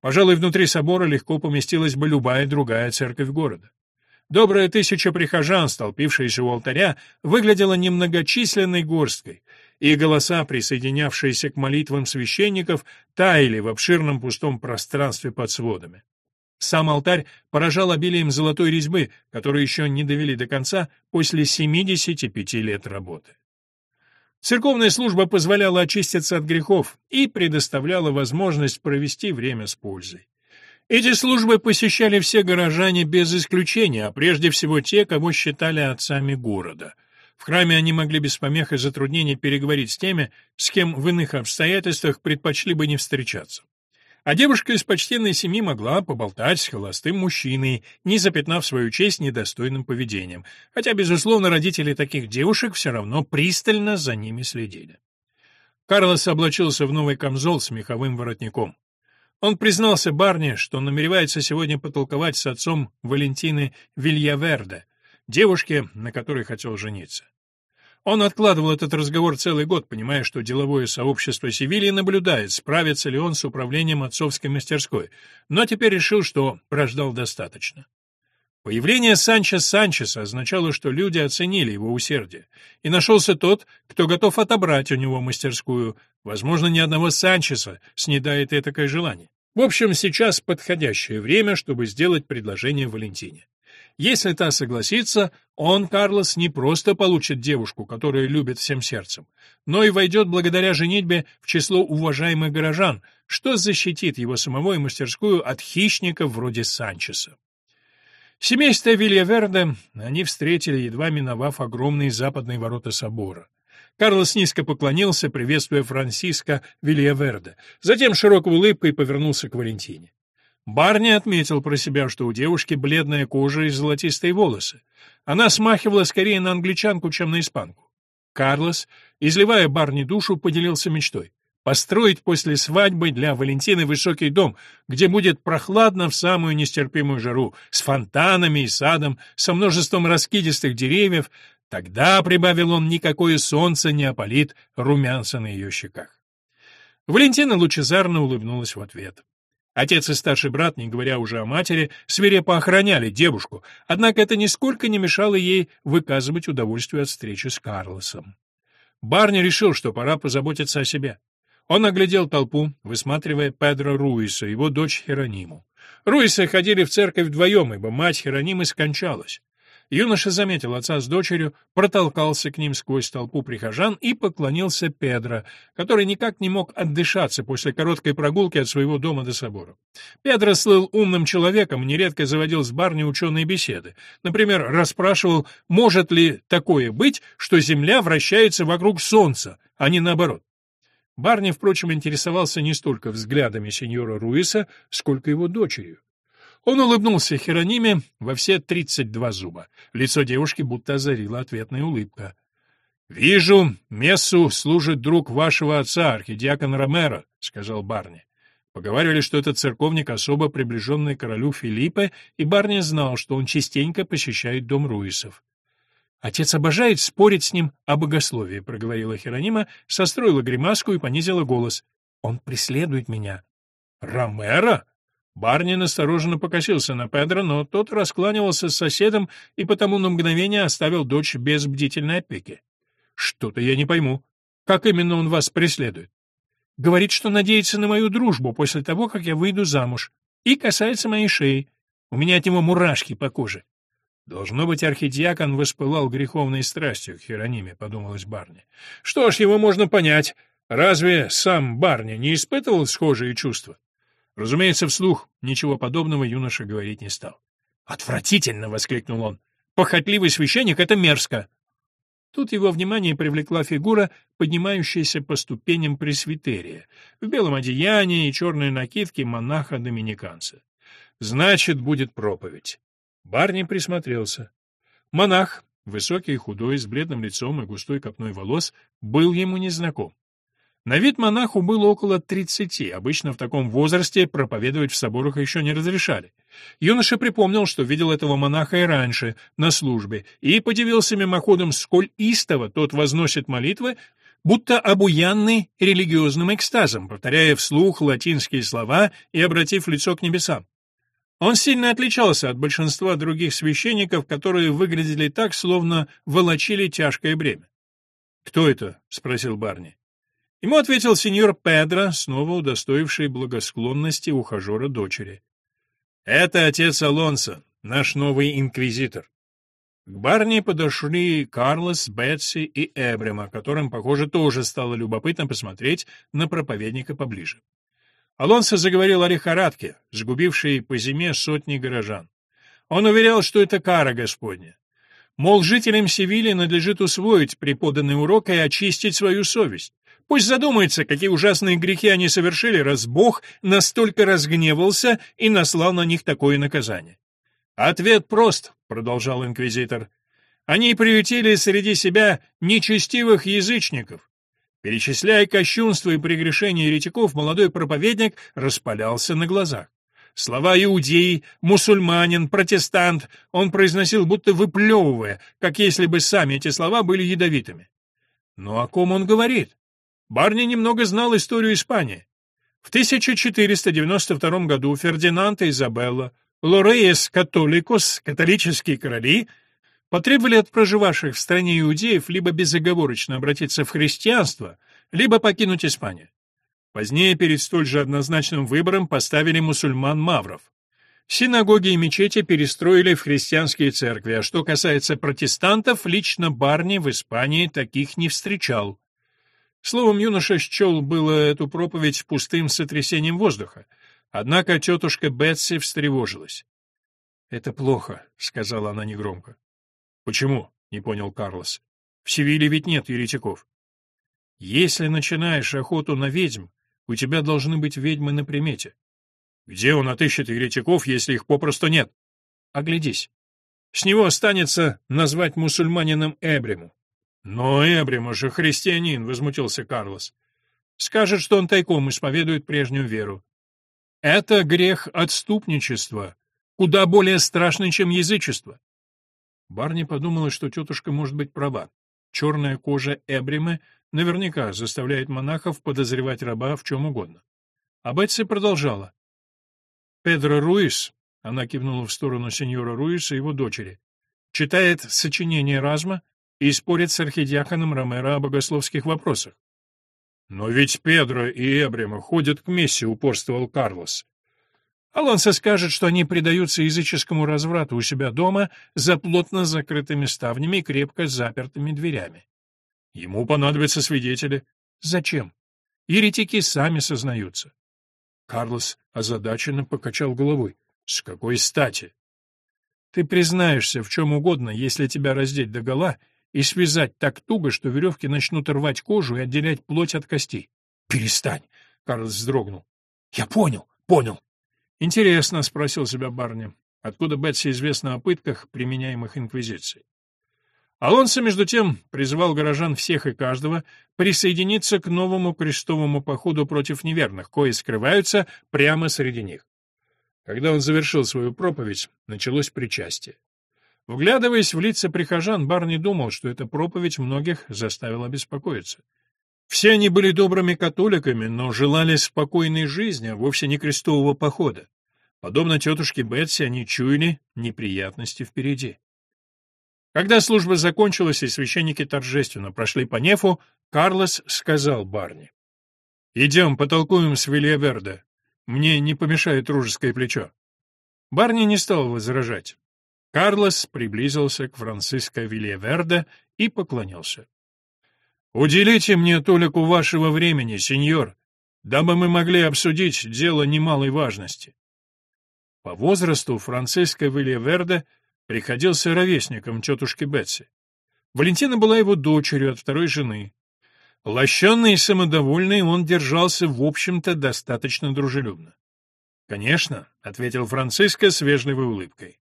Пожалуй, внутри собора легко поместилась бы любая другая церковь города. Добрая тысяча прихожан, столпившиеся у алтаря, выглядела немногочисленной горсткой, и голоса, присоединявшиеся к молитвам священников, таяли в обширном пустом пространстве под сводами. Сам алтарь поражал обилием золотой резьбы, которую еще не довели до конца после 75 лет работы. Церковная служба позволяла очиститься от грехов и предоставляла возможность провести время с пользой. Эти службы посещали все горожане без исключения, а прежде всего те, кого считали отцами города. В храме они могли без помех и затруднений переговорить с теми, с кем в иных обстоятельствах предпочли бы не встречаться. А девушка из почтенной семьи могла поболтать с холостым мужчиной, не запятнав свою честь недостойным поведением, хотя, безусловно, родители таких девушек все равно пристально за ними следили. Карлос облачился в новый камзол с меховым воротником. Он признался Барни, что намеревается сегодня потолковать с отцом Валентины Вильяверде, девушке, на которой хотел жениться. Он откладывал этот разговор целый год, понимая, что деловое сообщество Севильи наблюдает, справится ли он с управлением отцовской мастерской, но теперь решил, что прождал достаточно. Появление Санчо Санчеса означало, что люди оценили его усердие, и нашелся тот, кто готов отобрать у него мастерскую. Возможно, ни одного Санчеса снедает этакое желание. В общем, сейчас подходящее время, чтобы сделать предложение Валентине. Если та согласится, он, Карлос, не просто получит девушку, которую любит всем сердцем, но и войдет благодаря женитьбе в число уважаемых горожан, что защитит его самого и мастерскую от хищников вроде Санчеса. Семейство Вильяверде они встретили, едва миновав огромные западные ворота собора. Карлос низко поклонился, приветствуя Франсиско Вильяверде, затем широкой улыбкой повернулся к Валентине. Барни отметил про себя, что у девушки бледная кожа и золотистые волосы. Она смахивала скорее на англичанку, чем на испанку. Карлос, изливая Барни душу, поделился мечтой построить после свадьбы для Валентины высокий дом, где будет прохладно в самую нестерпимую жару, с фонтанами и садом, со множеством раскидистых деревьев, тогда, — прибавил он, — никакое солнце не опалит румянца на ее щеках. Валентина лучезарно улыбнулась в ответ. Отец и старший брат, не говоря уже о матери, свирепо охраняли девушку, однако это нисколько не мешало ей выказывать удовольствие от встречи с Карлосом. Барни решил, что пора позаботиться о себе. Он оглядел толпу, высматривая Педро Руиса, его дочь Херониму. Руисы ходили в церковь вдвоем, ибо мать Херонимы скончалась. Юноша заметил отца с дочерью, протолкался к ним сквозь толпу прихожан и поклонился Педро, который никак не мог отдышаться после короткой прогулки от своего дома до собора. Педро слыл умным человеком, нередко заводил с барни ученые беседы. Например, расспрашивал, может ли такое быть, что Земля вращается вокруг Солнца, а не наоборот. Барни, впрочем, интересовался не столько взглядами сеньора Руиса, сколько его дочерью. Он улыбнулся Херониме во все тридцать два зуба. Лицо девушки будто озарила ответная улыбка. — Вижу, мессу служит друг вашего отца, архидиакон Ромеро, — сказал Барни. Поговаривали, что этот церковник особо приближенный королю Филиппе, и Барни знал, что он частенько посещает дом Руисов. Отец обожает спорить с ним о богословии, проговорила Херонима, состроила гримаску и понизила голос. Он преследует меня. Ромеро? Барни настороженно покосился на Педро, но тот раскланивался с соседом и потому на мгновение оставил дочь без бдительной опеки. Что-то я не пойму. Как именно он вас преследует? Говорит, что надеется на мою дружбу после того, как я выйду замуж. И касается моей шеи. У меня от него мурашки по коже. Должно быть, архидиакон воспылал греховной страстью к Херониме, подумалось Барни. Что ж, его можно понять. Разве сам Барни не испытывал схожие чувства? Разумеется, вслух ничего подобного юноша говорить не стал. «Отвратительно!» — воскликнул он. «Похотливый священник — это мерзко!» Тут его внимание привлекла фигура, поднимающаяся по ступеням пресвитерия, в белом одеянии и черной накидке монаха-доминиканца. Значит, будет проповедь. Барни присмотрелся. Монах, высокий худой, с бледным лицом и густой копной волос, был ему незнаком. На вид монаху было около тридцати, обычно в таком возрасте проповедовать в соборах еще не разрешали. Юноша припомнил, что видел этого монаха и раньше, на службе, и подивился мимоходом, сколь истово тот возносит молитвы, будто обуянный религиозным экстазом, повторяя вслух латинские слова и обратив лицо к небесам. Он сильно отличался от большинства других священников, которые выглядели так, словно волочили тяжкое бремя. «Кто это?» — спросил Барни. Ему ответил сеньор Педро, снова удостоивший благосклонности ухажера дочери. «Это отец Алонсо, наш новый инквизитор». К Барни подошли Карлос, Бетси и Эбрема, которым, похоже, тоже стало любопытно посмотреть на проповедника поближе. Алонсо заговорил о лихорадке, сгубившей по зиме сотни горожан. Он уверял, что это кара Господня. Мол, жителям Севильи надлежит усвоить преподанный урок и очистить свою совесть. Пусть задумается, какие ужасные грехи они совершили, раз Бог настолько разгневался и наслал на них такое наказание. «Ответ прост», — продолжал инквизитор. «Они приютили среди себя нечестивых язычников. Перечисляя кощунство и прегрешения еретиков, молодой проповедник распалялся на глазах. Слова иудей, мусульманин, протестант он произносил, будто выплевывая, как если бы сами эти слова были ядовитыми. Но о ком он говорит? Барни немного знал историю Испании. В 1492 году Фердинанд и Изабелла, Лореес католикос, католические короли, потребовали от проживавших в стране иудеев либо безоговорочно обратиться в христианство, либо покинуть Испанию. Позднее перед столь же однозначным выбором поставили мусульман-мавров. Синагоги и мечети перестроили в христианские церкви, а что касается протестантов, лично Барни в Испании таких не встречал. Словом, юноша счел было эту проповедь пустым сотрясением воздуха. Однако тетушка Бетси встревожилась. «Это плохо», — сказала она негромко. «Почему?» — не понял Карлос. «В Севиле ведь нет еретиков». «Если начинаешь охоту на ведьм, у тебя должны быть ведьмы на примете». «Где он отыщет еретиков, если их попросту нет?» «Оглядись. С него останется назвать мусульманином Эбриму. «Но Эбрима же христианин», — возмутился Карлос. «Скажет, что он тайком исповедует прежнюю веру. Это грех отступничества, куда более страшный, чем язычество». Барни подумала, что тетушка может быть права. Черная кожа Эбримы наверняка заставляет монахов подозревать раба в чем угодно. А Бетси продолжала. «Педро Руис», — она кивнула в сторону сеньора Руиса и его дочери, — читает сочинение Разма и спорит с архидиаконом Ромеро о богословских вопросах. «Но ведь Педро и Эбрема ходят к мессе», — упорствовал Карлос. Алонсо скажет, что они предаются языческому разврату у себя дома за плотно закрытыми ставнями и крепко запертыми дверями. Ему понадобятся свидетели. Зачем? Еретики сами сознаются. Карлос озадаченно покачал головой. С какой стати? Ты признаешься в чем угодно, если тебя раздеть догола и связать так туго, что веревки начнут рвать кожу и отделять плоть от костей. «Перестань!» — Карлос вздрогнул. «Я понял, понял!» «Интересно», — спросил себя Барни, — «откуда Бетси известно о пытках, применяемых Инквизицией?» Алонсо, между тем, призывал горожан всех и каждого присоединиться к новому крестовому походу против неверных, кои скрываются прямо среди них. Когда он завершил свою проповедь, началось причастие. Вглядываясь в лица прихожан, Барни думал, что эта проповедь многих заставила беспокоиться. Все они были добрыми католиками, но желали спокойной жизни, а вовсе не крестового похода. Подобно тетушке Бетси, они чуяли неприятности впереди. Когда служба закончилась и священники торжественно прошли по нефу, Карлос сказал Барни. «Идем, потолкуем с Вильяверде. Мне не помешает дружеское плечо». Барни не стал возражать. Карлос приблизился к Франциско Вильяверде и поклонился. «Уделите мне толику вашего времени, сеньор, дабы мы могли обсудить дело немалой важности». По возрасту Франциско Вильяверде приходился ровесником тетушки Бетси. Валентина была его дочерью от второй жены. Лощенный и самодовольный, он держался, в общем-то, достаточно дружелюбно. «Конечно», — ответил Франциско с вежливой улыбкой.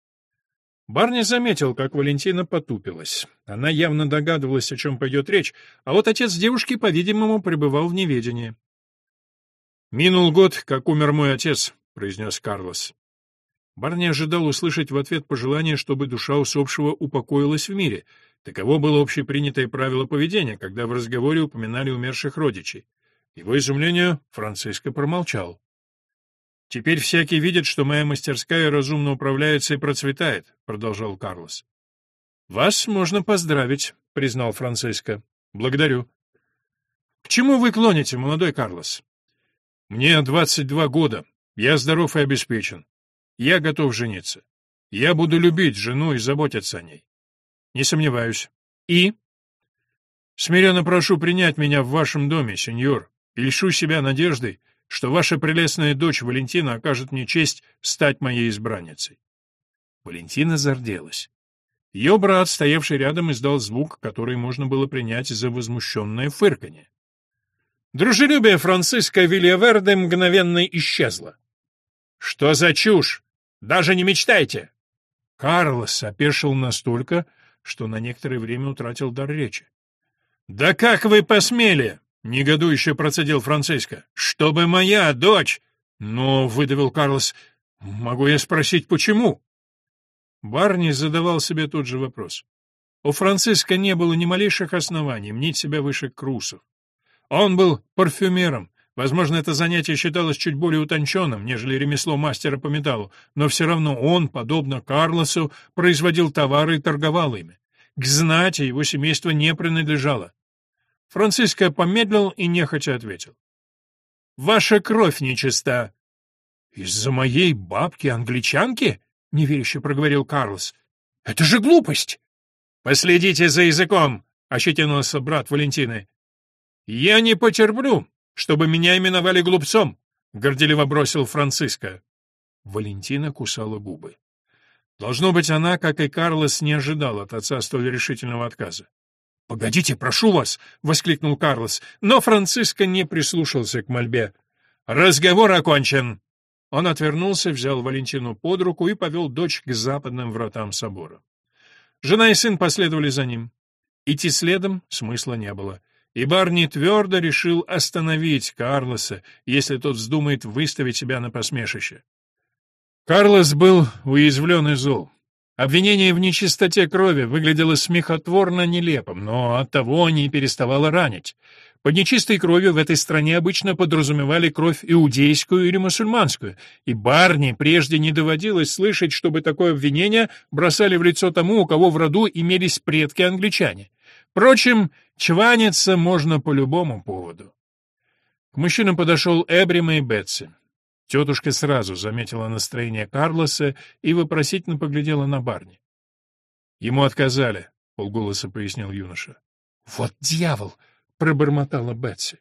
Барни заметил, как Валентина потупилась. Она явно догадывалась, о чем пойдет речь, а вот отец девушки, по-видимому, пребывал в неведении. «Минул год, как умер мой отец», — произнес Карлос. Барни ожидал услышать в ответ пожелание, чтобы душа усопшего упокоилась в мире. Таково было общепринятое правило поведения, когда в разговоре упоминали умерших родичей. Его изумлению Франциско промолчал. «Теперь всякий видит, что моя мастерская разумно управляется и процветает», — продолжал Карлос. «Вас можно поздравить», — признал Франциско. «Благодарю». «К чему вы клоните, молодой Карлос?» «Мне двадцать два года. Я здоров и обеспечен. Я готов жениться. Я буду любить жену и заботиться о ней. Не сомневаюсь. И? Смиренно прошу принять меня в вашем доме, сеньор, и лишу себя надеждой, что ваша прелестная дочь Валентина окажет мне честь стать моей избранницей. Валентина зарделась. Ее брат, стоявший рядом, издал звук, который можно было принять за возмущенное фырканье. Дружелюбие Франциска Вильяверде мгновенно исчезло. «Что за чушь? Даже не мечтайте!» Карлос опешил настолько, что на некоторое время утратил дар речи. «Да как вы посмели!» — негодующе процедил Франциско. «Чтобы моя дочь...» «Но», — выдавил Карлос, — «могу я спросить, почему?» Барни задавал себе тот же вопрос. У Франциска не было ни малейших оснований мнить себя выше крусов. Он был парфюмером, Возможно, это занятие считалось чуть более утонченным, нежели ремесло мастера по металлу, но все равно он, подобно Карлосу, производил товары и торговал ими. К знати его семейство не принадлежало. Франциско помедлил и нехотя ответил. «Ваша кровь нечиста». «Из-за моей бабки-англичанки?» — неверяще проговорил Карлос. «Это же глупость!» «Последите за языком!» — ощетинулся брат Валентины. «Я не потерплю, чтобы меня именовали глупцом!» — горделиво бросил Франциско. Валентина кусала губы. Должно быть, она, как и Карлос, не ожидала от отца столь решительного отказа. «Погодите, прошу вас!» — воскликнул Карлос, но Франциско не прислушался к мольбе. «Разговор окончен!» Он отвернулся, взял Валентину под руку и повел дочь к западным вратам собора. Жена и сын последовали за ним. Идти следом смысла не было и Барни твердо решил остановить Карлоса, если тот вздумает выставить себя на посмешище. Карлос был уязвлен и зол. Обвинение в нечистоте крови выглядело смехотворно нелепым, но оттого не переставало ранить. Под нечистой кровью в этой стране обычно подразумевали кровь иудейскую или мусульманскую, и Барни прежде не доводилось слышать, чтобы такое обвинение бросали в лицо тому, у кого в роду имелись предки-англичане. Впрочем, чваниться можно по любому поводу. К мужчинам подошел Эбрима и Бетси. Тетушка сразу заметила настроение Карлоса и вопросительно поглядела на Барни. «Ему отказали», — полголоса пояснил юноша. «Вот дьявол!» — пробормотала Бетси.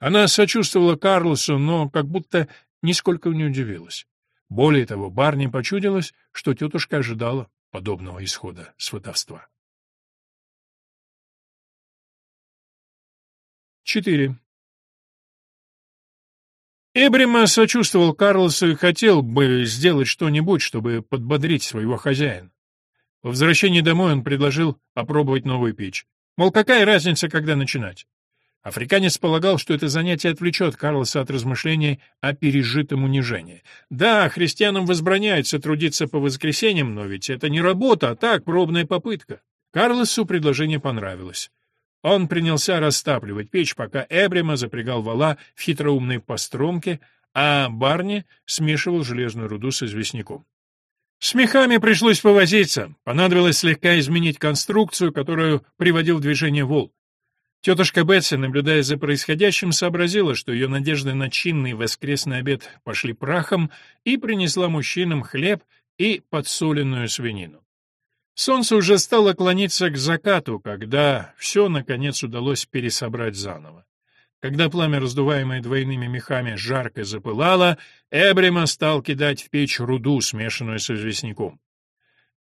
Она сочувствовала Карлосу, но как будто нисколько не удивилась. Более того, Барни почудилось, что тетушка ожидала подобного исхода сватовства. 4. Эбрима сочувствовал Карлосу и хотел бы сделать что-нибудь, чтобы подбодрить своего хозяина. По возвращении домой он предложил опробовать новую печь. Мол, какая разница, когда начинать? Африканец полагал, что это занятие отвлечет Карлоса от размышлений о пережитом унижении. Да, христианам возбраняется трудиться по воскресеньям, но ведь это не работа, а так, пробная попытка. Карлосу предложение понравилось. Он принялся растапливать печь, пока Эбрима запрягал вала в хитроумной постромке, а Барни смешивал железную руду с известняком. С мехами пришлось повозиться, понадобилось слегка изменить конструкцию, которую приводил в движение вол. Тетушка Бетси, наблюдая за происходящим, сообразила, что ее надежды на чинный воскресный обед пошли прахом, и принесла мужчинам хлеб и подсоленную свинину. Солнце уже стало клониться к закату, когда все, наконец, удалось пересобрать заново. Когда пламя, раздуваемое двойными мехами, жарко запылало, Эбрима стал кидать в печь руду, смешанную с известняком.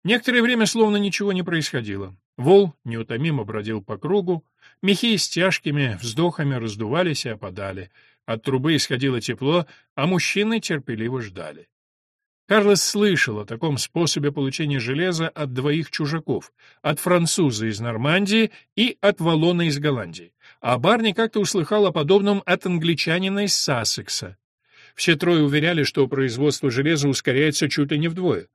Некоторое время словно ничего не происходило. Вол неутомимо бродил по кругу, мехи с тяжкими вздохами раздувались и опадали. От трубы исходило тепло, а мужчины терпеливо ждали. Карлос слышал о таком способе получения железа от двоих чужаков, от француза из Нормандии и от Валона из Голландии. А Барни как-то услыхал о подобном от англичанина из Сассекса. Все трое уверяли, что производство железа ускоряется чуть ли не вдвое.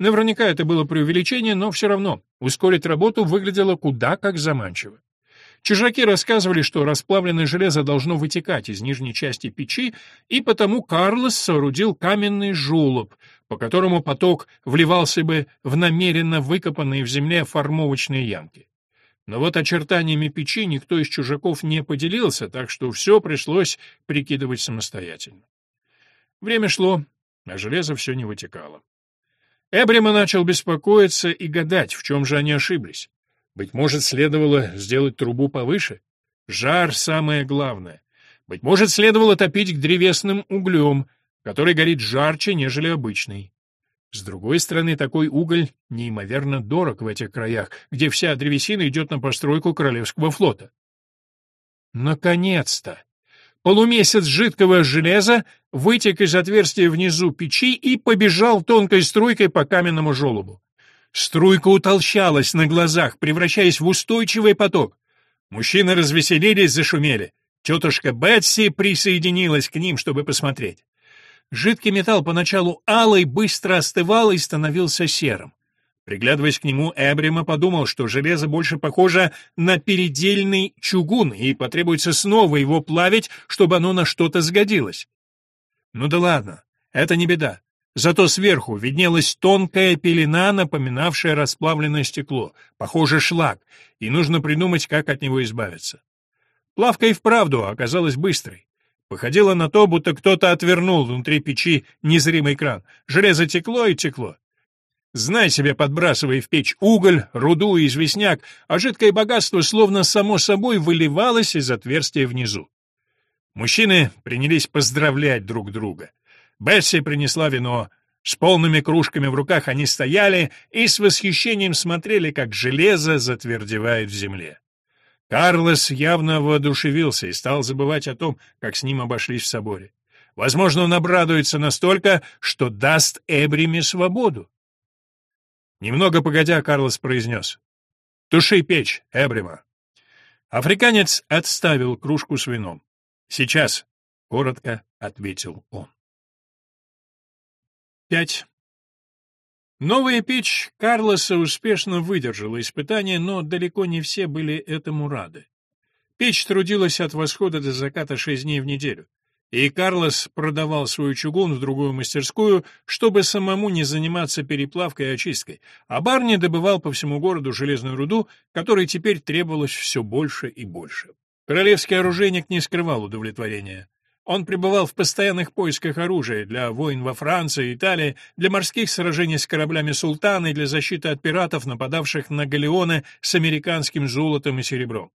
Наверняка это было преувеличение, но все равно ускорить работу выглядело куда как заманчиво. Чужаки рассказывали, что расплавленное железо должно вытекать из нижней части печи, и потому Карлос соорудил каменный желоб, по которому поток вливался бы в намеренно выкопанные в земле формовочные ямки. Но вот очертаниями печи никто из чужаков не поделился, так что все пришлось прикидывать самостоятельно. Время шло, а железо все не вытекало. Эбрима начал беспокоиться и гадать, в чем же они ошиблись. Быть может, следовало сделать трубу повыше? Жар — самое главное. Быть может, следовало топить к древесным углем, который горит жарче, нежели обычный. С другой стороны, такой уголь неимоверно дорог в этих краях, где вся древесина идет на постройку Королевского флота. Наконец-то! Полумесяц жидкого железа вытек из отверстия внизу печи и побежал тонкой струйкой по каменному желобу. Струйка утолщалась на глазах, превращаясь в устойчивый поток. Мужчины развеселились, зашумели. Тетушка Бетси присоединилась к ним, чтобы посмотреть. Жидкий металл поначалу алый быстро остывал и становился серым. Приглядываясь к нему, Эбрима подумал, что железо больше похоже на передельный чугун, и потребуется снова его плавить, чтобы оно на что-то сгодилось. Ну да ладно, это не беда. Зато сверху виднелась тонкая пелена, напоминавшая расплавленное стекло, похоже, шлак, и нужно придумать, как от него избавиться. Плавка и вправду оказалась быстрой. Походило на то, будто кто-то отвернул внутри печи незримый кран. Железо текло и текло. Знай себе, подбрасывая в печь уголь, руду и известняк, а жидкое богатство словно само собой выливалось из отверстия внизу. Мужчины принялись поздравлять друг друга. Бесси принесла вино. С полными кружками в руках они стояли и с восхищением смотрели, как железо затвердевает в земле. Карлос явно воодушевился и стал забывать о том, как с ним обошлись в соборе. Возможно, он обрадуется настолько, что даст Эбриме свободу. Немного погодя, Карлос произнес. «Туши печь, Эбрима». Африканец отставил кружку с вином. «Сейчас», — коротко ответил он. Пять. Новая печь Карлоса успешно выдержала испытание, но далеко не все были этому рады. Печь трудилась от восхода до заката шесть дней в неделю, и Карлос продавал свой чугун в другую мастерскую, чтобы самому не заниматься переплавкой и очисткой, а Барни добывал по всему городу железную руду, которой теперь требовалось все больше и больше. Королевский оружейник не скрывал удовлетворения. Он пребывал в постоянных поисках оружия для войн во Франции и Италии, для морских сражений с кораблями султана и для защиты от пиратов, нападавших на галеоны с американским золотом и серебром.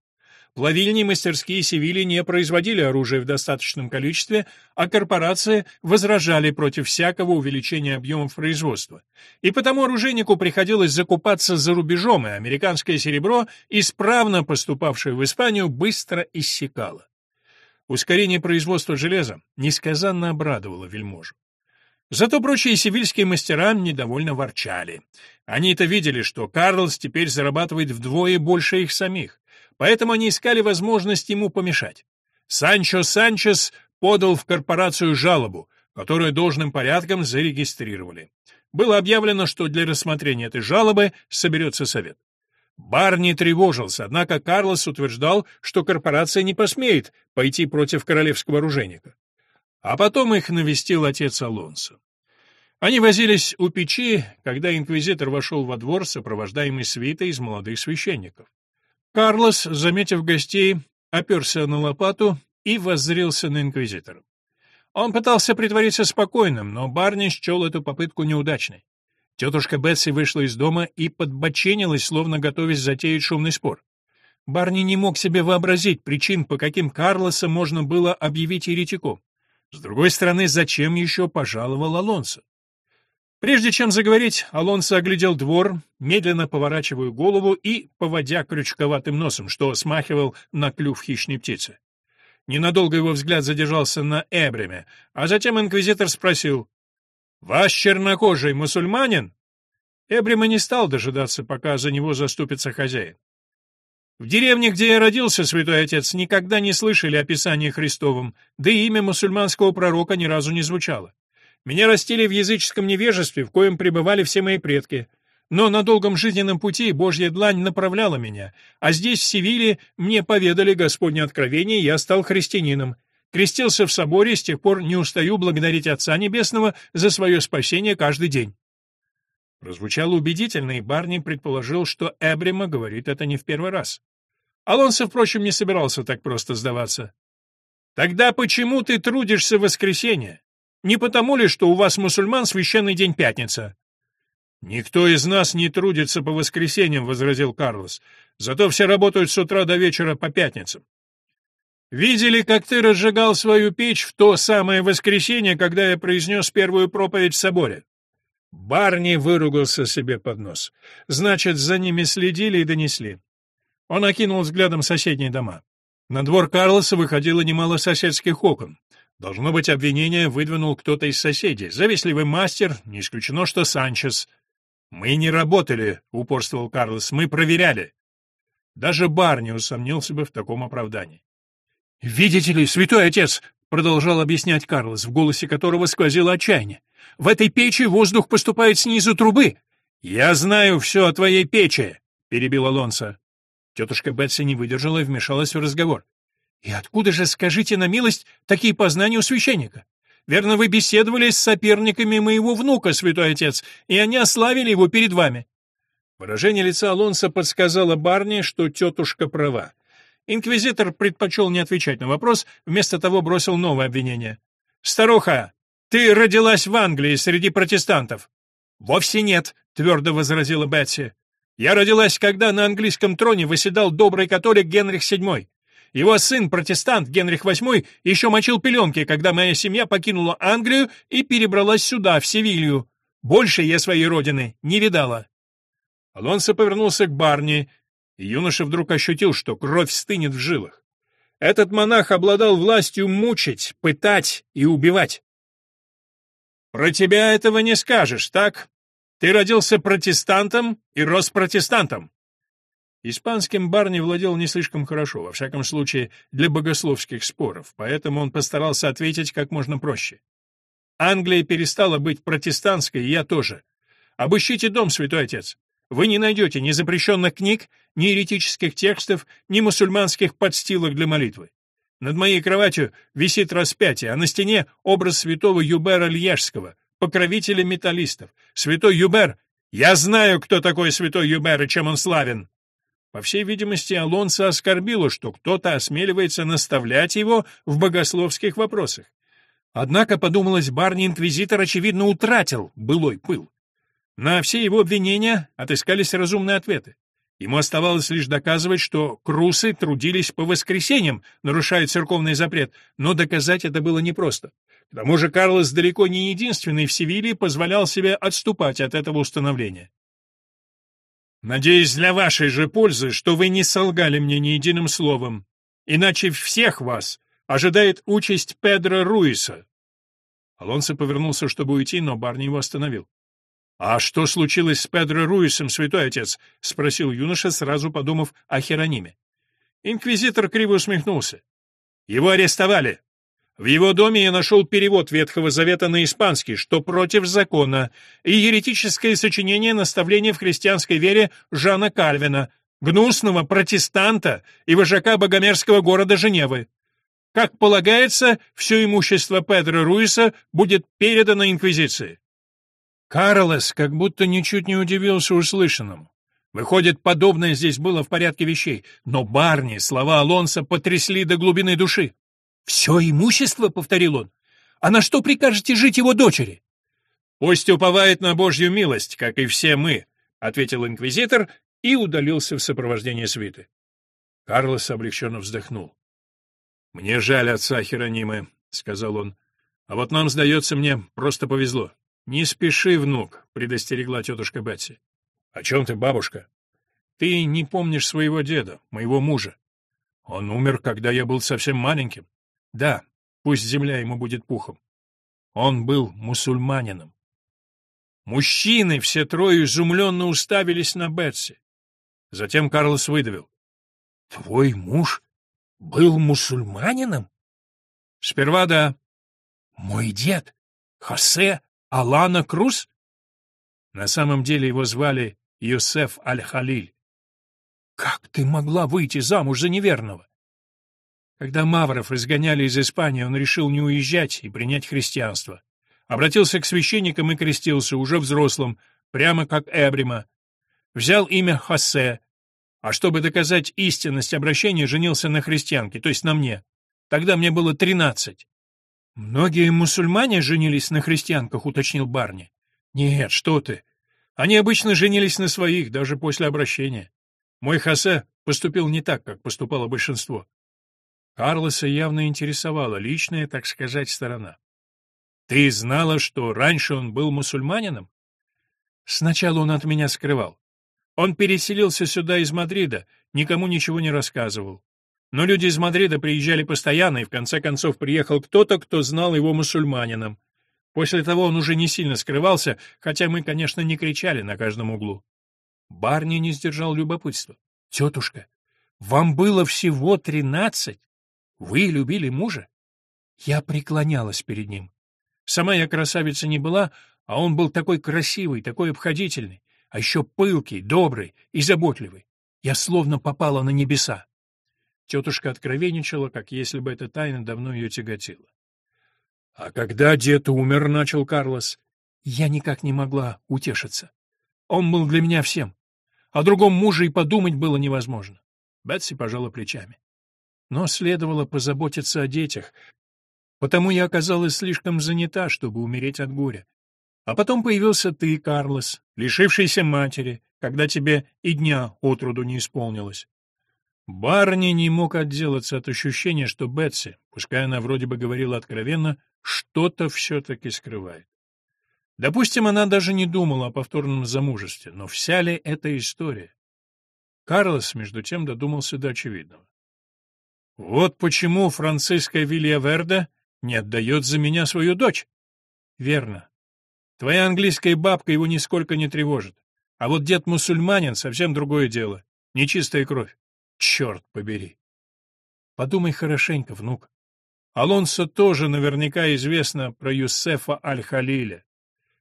Плавильни мастерские Севильи не производили оружие в достаточном количестве, а корпорации возражали против всякого увеличения объемов производства. И потому оружейнику приходилось закупаться за рубежом, и американское серебро, исправно поступавшее в Испанию, быстро иссякало. Ускорение производства железа несказанно обрадовало вельможу. Зато прочие сивильские мастера недовольно ворчали. Они это видели, что Карлс теперь зарабатывает вдвое больше их самих, поэтому они искали возможность ему помешать. Санчо Санчес подал в корпорацию жалобу, которую должным порядком зарегистрировали. Было объявлено, что для рассмотрения этой жалобы соберется совет. Барни тревожился, однако Карлос утверждал, что корпорация не посмеет пойти против королевского оружейника. А потом их навестил отец Алонсо. Они возились у печи, когда инквизитор вошел во двор, сопровождаемый свитой из молодых священников. Карлос, заметив гостей, оперся на лопату и воззрился на инквизитора. Он пытался притвориться спокойным, но Барни счел эту попытку неудачной. Тетушка Бетси вышла из дома и подбоченилась, словно готовясь затеять шумный спор. Барни не мог себе вообразить причин, по каким Карлоса можно было объявить еретиком. С другой стороны, зачем еще пожаловал Алонсо? Прежде чем заговорить, Алонсо оглядел двор, медленно поворачивая голову и поводя крючковатым носом, что смахивал на клюв хищной птицы. Ненадолго его взгляд задержался на Эбреме, а затем инквизитор спросил, «Ваш чернокожий мусульманин?» Эбрема не стал дожидаться, пока за него заступится хозяин. В деревне, где я родился, святой отец, никогда не слышали о Писании Христовом, да и имя мусульманского пророка ни разу не звучало. Меня растили в языческом невежестве, в коем пребывали все мои предки. Но на долгом жизненном пути Божья длань направляла меня, а здесь, в Севиле, мне поведали Господне откровение, и я стал христианином. Крестился в соборе, с тех пор не устаю благодарить Отца Небесного за свое спасение каждый день. Прозвучало убедительно, и Барни предположил, что Эбрима говорит это не в первый раз. Алонсо, впрочем, не собирался так просто сдаваться. «Тогда почему ты трудишься в воскресенье? Не потому ли, что у вас, мусульман, священный день пятница?» «Никто из нас не трудится по воскресеньям», — возразил Карлос. «Зато все работают с утра до вечера по пятницам». «Видели, как ты разжигал свою печь в то самое воскресенье, когда я произнес первую проповедь в соборе?» Барни выругался себе под нос. «Значит, за ними следили и донесли». Он окинул взглядом соседние дома. На двор Карлоса выходило немало соседских окон. Должно быть, обвинение выдвинул кто-то из соседей. Завистливый мастер, не исключено, что Санчес. «Мы не работали», — упорствовал Карлос, — «мы проверяли». Даже Барни усомнился бы в таком оправдании. «Видите ли, святой отец», — продолжал объяснять Карлос, в голосе которого сквозило отчаяние, — «в этой печи воздух поступает снизу трубы». «Я знаю все о твоей печи», — перебил Алонсо. Тетушка Бетси не выдержала и вмешалась в разговор. И откуда же, скажите на милость, такие познания у священника? Верно, вы беседовали с соперниками моего внука, святой отец, и они ославили его перед вами. Выражение лица Алонса подсказало Барни, что тетушка права. Инквизитор предпочел не отвечать на вопрос, вместо того бросил новое обвинение. «Старуха, ты родилась в Англии среди протестантов». «Вовсе нет», — твердо возразила Бетси. «Я родилась, когда на английском троне восседал добрый католик Генрих VII. Его сын, протестант Генрих VIII, еще мочил пеленки, когда моя семья покинула Англию и перебралась сюда, в Севилью. Больше я своей родины не видала. Алонсо повернулся к Барни, юноша вдруг ощутил, что кровь стынет в жилах. Этот монах обладал властью мучить, пытать и убивать. «Про тебя этого не скажешь, так? Ты родился протестантом и рос протестантом. Испанским Барни владел не слишком хорошо, во всяком случае, для богословских споров, поэтому он постарался ответить как можно проще. Англия перестала быть протестантской, и я тоже. Обыщите дом, святой отец. Вы не найдете ни запрещенных книг, ни еретических текстов, ни мусульманских подстилок для молитвы. Над моей кроватью висит распятие, а на стене образ святого Юбера Льежского, покровителя металлистов. Святой Юбер! Я знаю, кто такой святой Юбер и чем он славен. По всей видимости, Алонсо оскорбило, что кто-то осмеливается наставлять его в богословских вопросах. Однако, подумалось, Барни-инквизитор, очевидно, утратил былой пыл. На все его обвинения отыскались разумные ответы. Ему оставалось лишь доказывать, что крусы трудились по воскресеньям, нарушая церковный запрет, но доказать это было непросто. К тому же Карлос далеко не единственный в Севилии позволял себе отступать от этого установления. Надеюсь, для вашей же пользы, что вы не солгали мне ни единым словом. Иначе всех вас ожидает участь Педро Руиса. Алонсо повернулся, чтобы уйти, но Барни его остановил. «А что случилось с Педро Руисом, святой отец?» — спросил юноша, сразу подумав о Херониме. Инквизитор криво усмехнулся. «Его арестовали. В его доме я нашел перевод Ветхого Завета на испанский, что против закона, и еретическое сочинение наставления в христианской вере Жана Кальвина, гнусного протестанта и вожака богомерзкого города Женевы. Как полагается, все имущество Педро Руиса будет передано Инквизиции. Карлос как будто ничуть не удивился услышанному. Выходит, подобное здесь было в порядке вещей, но Барни слова Алонса потрясли до глубины души. «Все имущество», — повторил он, — «а на что прикажете жить его дочери?» «Пусть уповает на Божью милость, как и все мы», — ответил инквизитор и удалился в сопровождении свиты. Карлос облегченно вздохнул. «Мне жаль отца Херонимы», — сказал он. «А вот нам, сдается мне, просто повезло». «Не спеши, внук», — предостерегла тетушка Бетси. «О чем ты, бабушка?» «Ты не помнишь своего деда, моего мужа. Он умер, когда я был совсем маленьким. Да, пусть земля ему будет пухом. Он был мусульманином. Мужчины, все трое изумленно уставились на Бетси. Затем Карлос выдавил. — Твой муж был мусульманином? — Сперва да. — Мой дед, Хосе Алана Круз? На самом деле его звали Юсеф Аль-Халиль. Как ты могла выйти замуж за неверного? Когда Мавров изгоняли из Испании, он решил не уезжать и принять христианство. Обратился к священникам и крестился, уже взрослым, прямо как Эбрима. Взял имя Хосе, а чтобы доказать истинность обращения, женился на христианке, то есть на мне. Тогда мне было тринадцать. «Многие мусульмане женились на христианках», — уточнил Барни. «Нет, что ты. Они обычно женились на своих, даже после обращения. Мой Хосе поступил не так, как поступало большинство. Карлоса явно интересовала личная, так сказать, сторона. Ты знала, что раньше он был мусульманином? Сначала он от меня скрывал. Он переселился сюда из Мадрида, никому ничего не рассказывал. Но люди из Мадрида приезжали постоянно, и в конце концов приехал кто-то, кто знал его мусульманином. После того он уже не сильно скрывался, хотя мы, конечно, не кричали на каждом углу. Барни не сдержал любопытства. «Тетушка, вам было всего тринадцать? Вы любили мужа?» Я преклонялась перед ним. Сама я красавица не была, а он был такой красивый, такой обходительный, а еще пылкий, добрый и заботливый. Я словно попала на небеса. Тетушка откровенничала, как если бы эта тайна давно ее тяготила. — А когда дед умер, — начал Карлос, — я никак не могла утешиться. Он был для меня всем. О другом муже и подумать было невозможно. Бетси пожала плечами. Но следовало позаботиться о детях, потому я оказалась слишком занята, чтобы умереть от горя. А потом появился ты, Карлос, лишившийся матери, когда тебе и дня от роду не исполнилось. Барни не мог отделаться от ощущения, что Бетси, пускай она вроде бы говорила откровенно, что-то все-таки скрывает. Допустим, она даже не думала о повторном замужестве, но вся ли эта история? Карлос, между тем, додумался до очевидного. Вот почему Франциска Вильяверда не отдает за меня свою дочь. Верно. Твоя английская бабка его нисколько не тревожит. А вот дед-мусульманин — совсем другое дело. Нечистая кровь. Черт побери. Подумай хорошенько, внук. Алонсо тоже наверняка известно про Юсефа Аль-Халиля.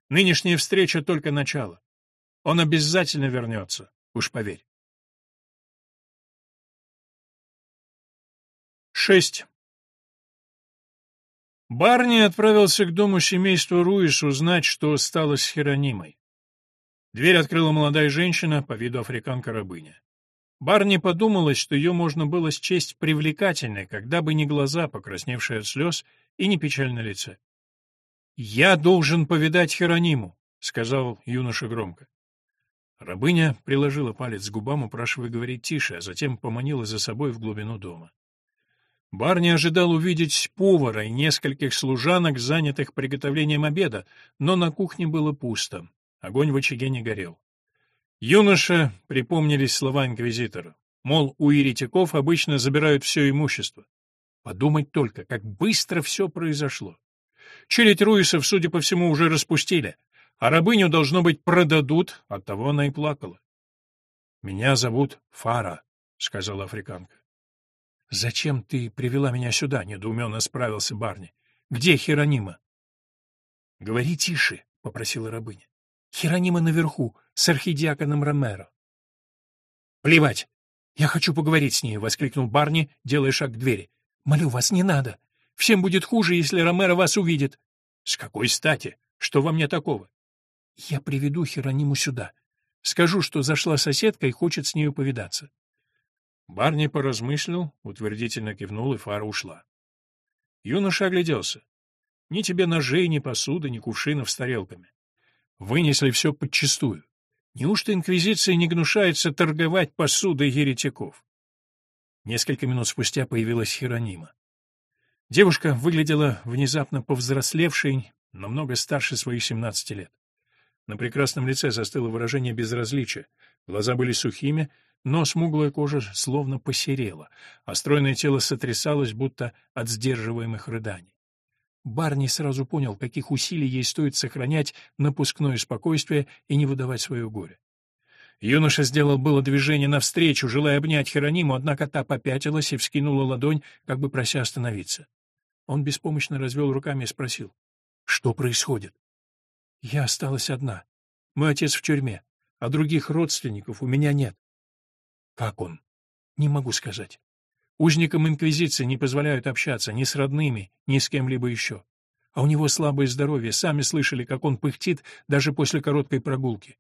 Нынешняя встреча только начало. Он обязательно вернется, уж поверь. Шесть. Барни отправился к дому семейства Руис узнать, что стало с Херонимой. Дверь открыла молодая женщина, по виду африканка-рабыня. Барни подумалось, что ее можно было счесть привлекательной, когда бы не глаза, покрасневшие от слез, и не печаль на лице. «Я должен повидать Херониму», — сказал юноша громко. Рабыня приложила палец к губам, упрашивая говорить тише, а затем поманила за собой в глубину дома. Барни ожидал увидеть повара и нескольких служанок, занятых приготовлением обеда, но на кухне было пусто. Огонь в очаге не горел. Юноша припомнились слова инквизитора. Мол, у еретиков обычно забирают все имущество. Подумать только, как быстро все произошло. Челядь Руисов, судя по всему, уже распустили, а рабыню, должно быть, продадут, оттого она и плакала. — Меня зовут Фара, — сказала африканка. — Зачем ты привела меня сюда? — недоуменно справился Барни. — Где Херонима? — Говори тише, — попросила рабыня. — Херонима наверху, с архидиаконом Ромеро. «Плевать! Я хочу поговорить с ней!» — воскликнул Барни, делая шаг к двери. «Молю вас, не надо! Всем будет хуже, если Ромеро вас увидит!» «С какой стати? Что во мне такого?» «Я приведу Херониму сюда. Скажу, что зашла соседка и хочет с нею повидаться. Барни поразмыслил, утвердительно кивнул, и Фара ушла. Юноша огляделся. Ни тебе ножей, ни посуды, ни кувшинов с тарелками. Вынесли все подчистую. Неужто инквизиция не гнушается торговать посудой еретиков? Несколько минут спустя появилась Херонима. Девушка выглядела внезапно повзрослевшей, намного старше своих семнадцати лет. На прекрасном лице застыло выражение безразличия, глаза были сухими, но смуглая кожа словно посерела, а стройное тело сотрясалось, будто от сдерживаемых рыданий. Барни сразу понял, каких усилий ей стоит сохранять напускное спокойствие и не выдавать свое горе. Юноша сделал было движение навстречу, желая обнять Херониму, однако та попятилась и вскинула ладонь, как бы прося остановиться. Он беспомощно развел руками и спросил, «Что происходит?» «Я осталась одна. Мой отец в тюрьме, а других родственников у меня нет. Как он? Не могу сказать. Узникам Инквизиции не позволяют общаться ни с родными, ни с кем-либо еще. А у него слабое здоровье, сами слышали, как он пыхтит даже после короткой прогулки.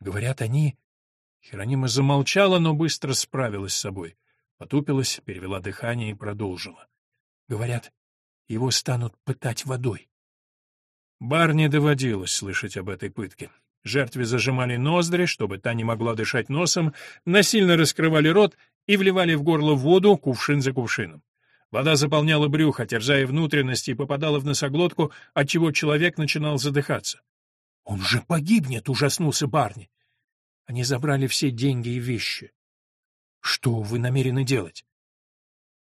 Говорят, они... Херонима замолчала, но быстро справилась с собой. Потупилась, перевела дыхание и продолжила. Говорят, его станут пытать водой. Бар доводилось слышать об этой пытке. Жертве зажимали ноздри, чтобы та не могла дышать носом, насильно раскрывали рот и вливали в горло воду кувшин за кувшином. Вода заполняла брюхо, терзая внутренности и попадала в носоглотку, отчего человек начинал задыхаться. «Он же погибнет!» — ужаснулся Барни. Они забрали все деньги и вещи. «Что вы намерены делать?»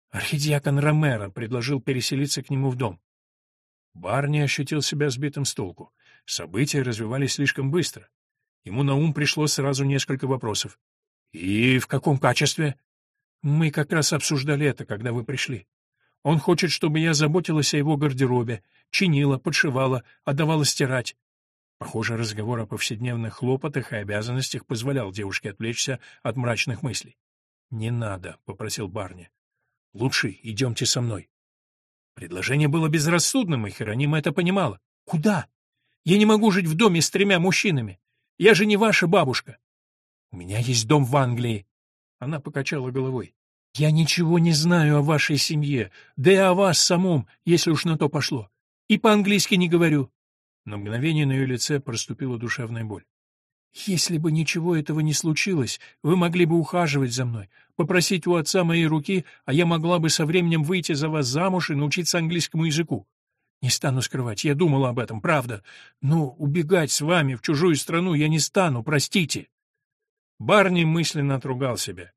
Архидиакон Ромеро предложил переселиться к нему в дом. Барни ощутил себя сбитым с толку. События развивались слишком быстро. Ему на ум пришло сразу несколько вопросов. «И в каком качестве?» «Мы как раз обсуждали это, когда вы пришли. Он хочет, чтобы я заботилась о его гардеробе, чинила, подшивала, отдавала стирать». Похоже, разговор о повседневных хлопотах и обязанностях позволял девушке отвлечься от мрачных мыслей. «Не надо», — попросил Барни. «Лучше идемте со мной». Предложение было безрассудным, и Херонима это понимала. «Куда?» Я не могу жить в доме с тремя мужчинами. Я же не ваша бабушка. У меня есть дом в Англии. Она покачала головой. Я ничего не знаю о вашей семье, да и о вас самом, если уж на то пошло. И по-английски не говорю. На мгновение на ее лице проступила душевная боль. Если бы ничего этого не случилось, вы могли бы ухаживать за мной, попросить у отца моей руки, а я могла бы со временем выйти за вас замуж и научиться английскому языку. Не стану скрывать, я думала об этом, правда. Но убегать с вами в чужую страну я не стану, простите. Барни мысленно отругал себя.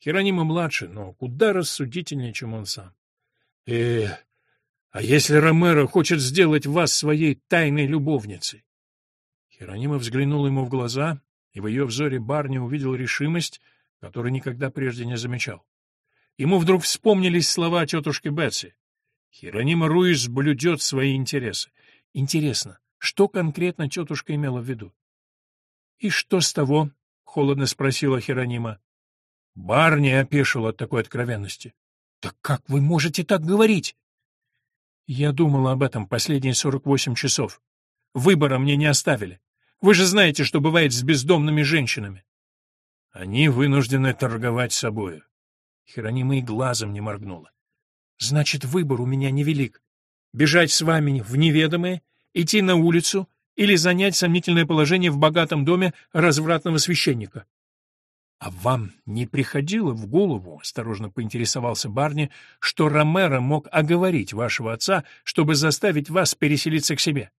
Херонима младше, но куда рассудительнее, чем он сам. Э, а если Ромеро хочет сделать вас своей тайной любовницей? Херонима взглянул ему в глаза, и в ее взоре Барни увидел решимость, которую никогда прежде не замечал. Ему вдруг вспомнились слова тетушки Бетси. Херонима Руис блюдет свои интересы. Интересно, что конкретно тетушка имела в виду? — И что с того? — холодно спросила Херонима. Барни опешил от такой откровенности. — Так как вы можете так говорить? Я думала об этом последние сорок восемь часов. Выбора мне не оставили. Вы же знаете, что бывает с бездомными женщинами. Они вынуждены торговать собою. Херонима и глазом не моргнула. Значит, выбор у меня невелик. Бежать с вами в неведомое, идти на улицу или занять сомнительное положение в богатом доме развратного священника. — А вам не приходило в голову, — осторожно поинтересовался Барни, — что Ромеро мог оговорить вашего отца, чтобы заставить вас переселиться к себе?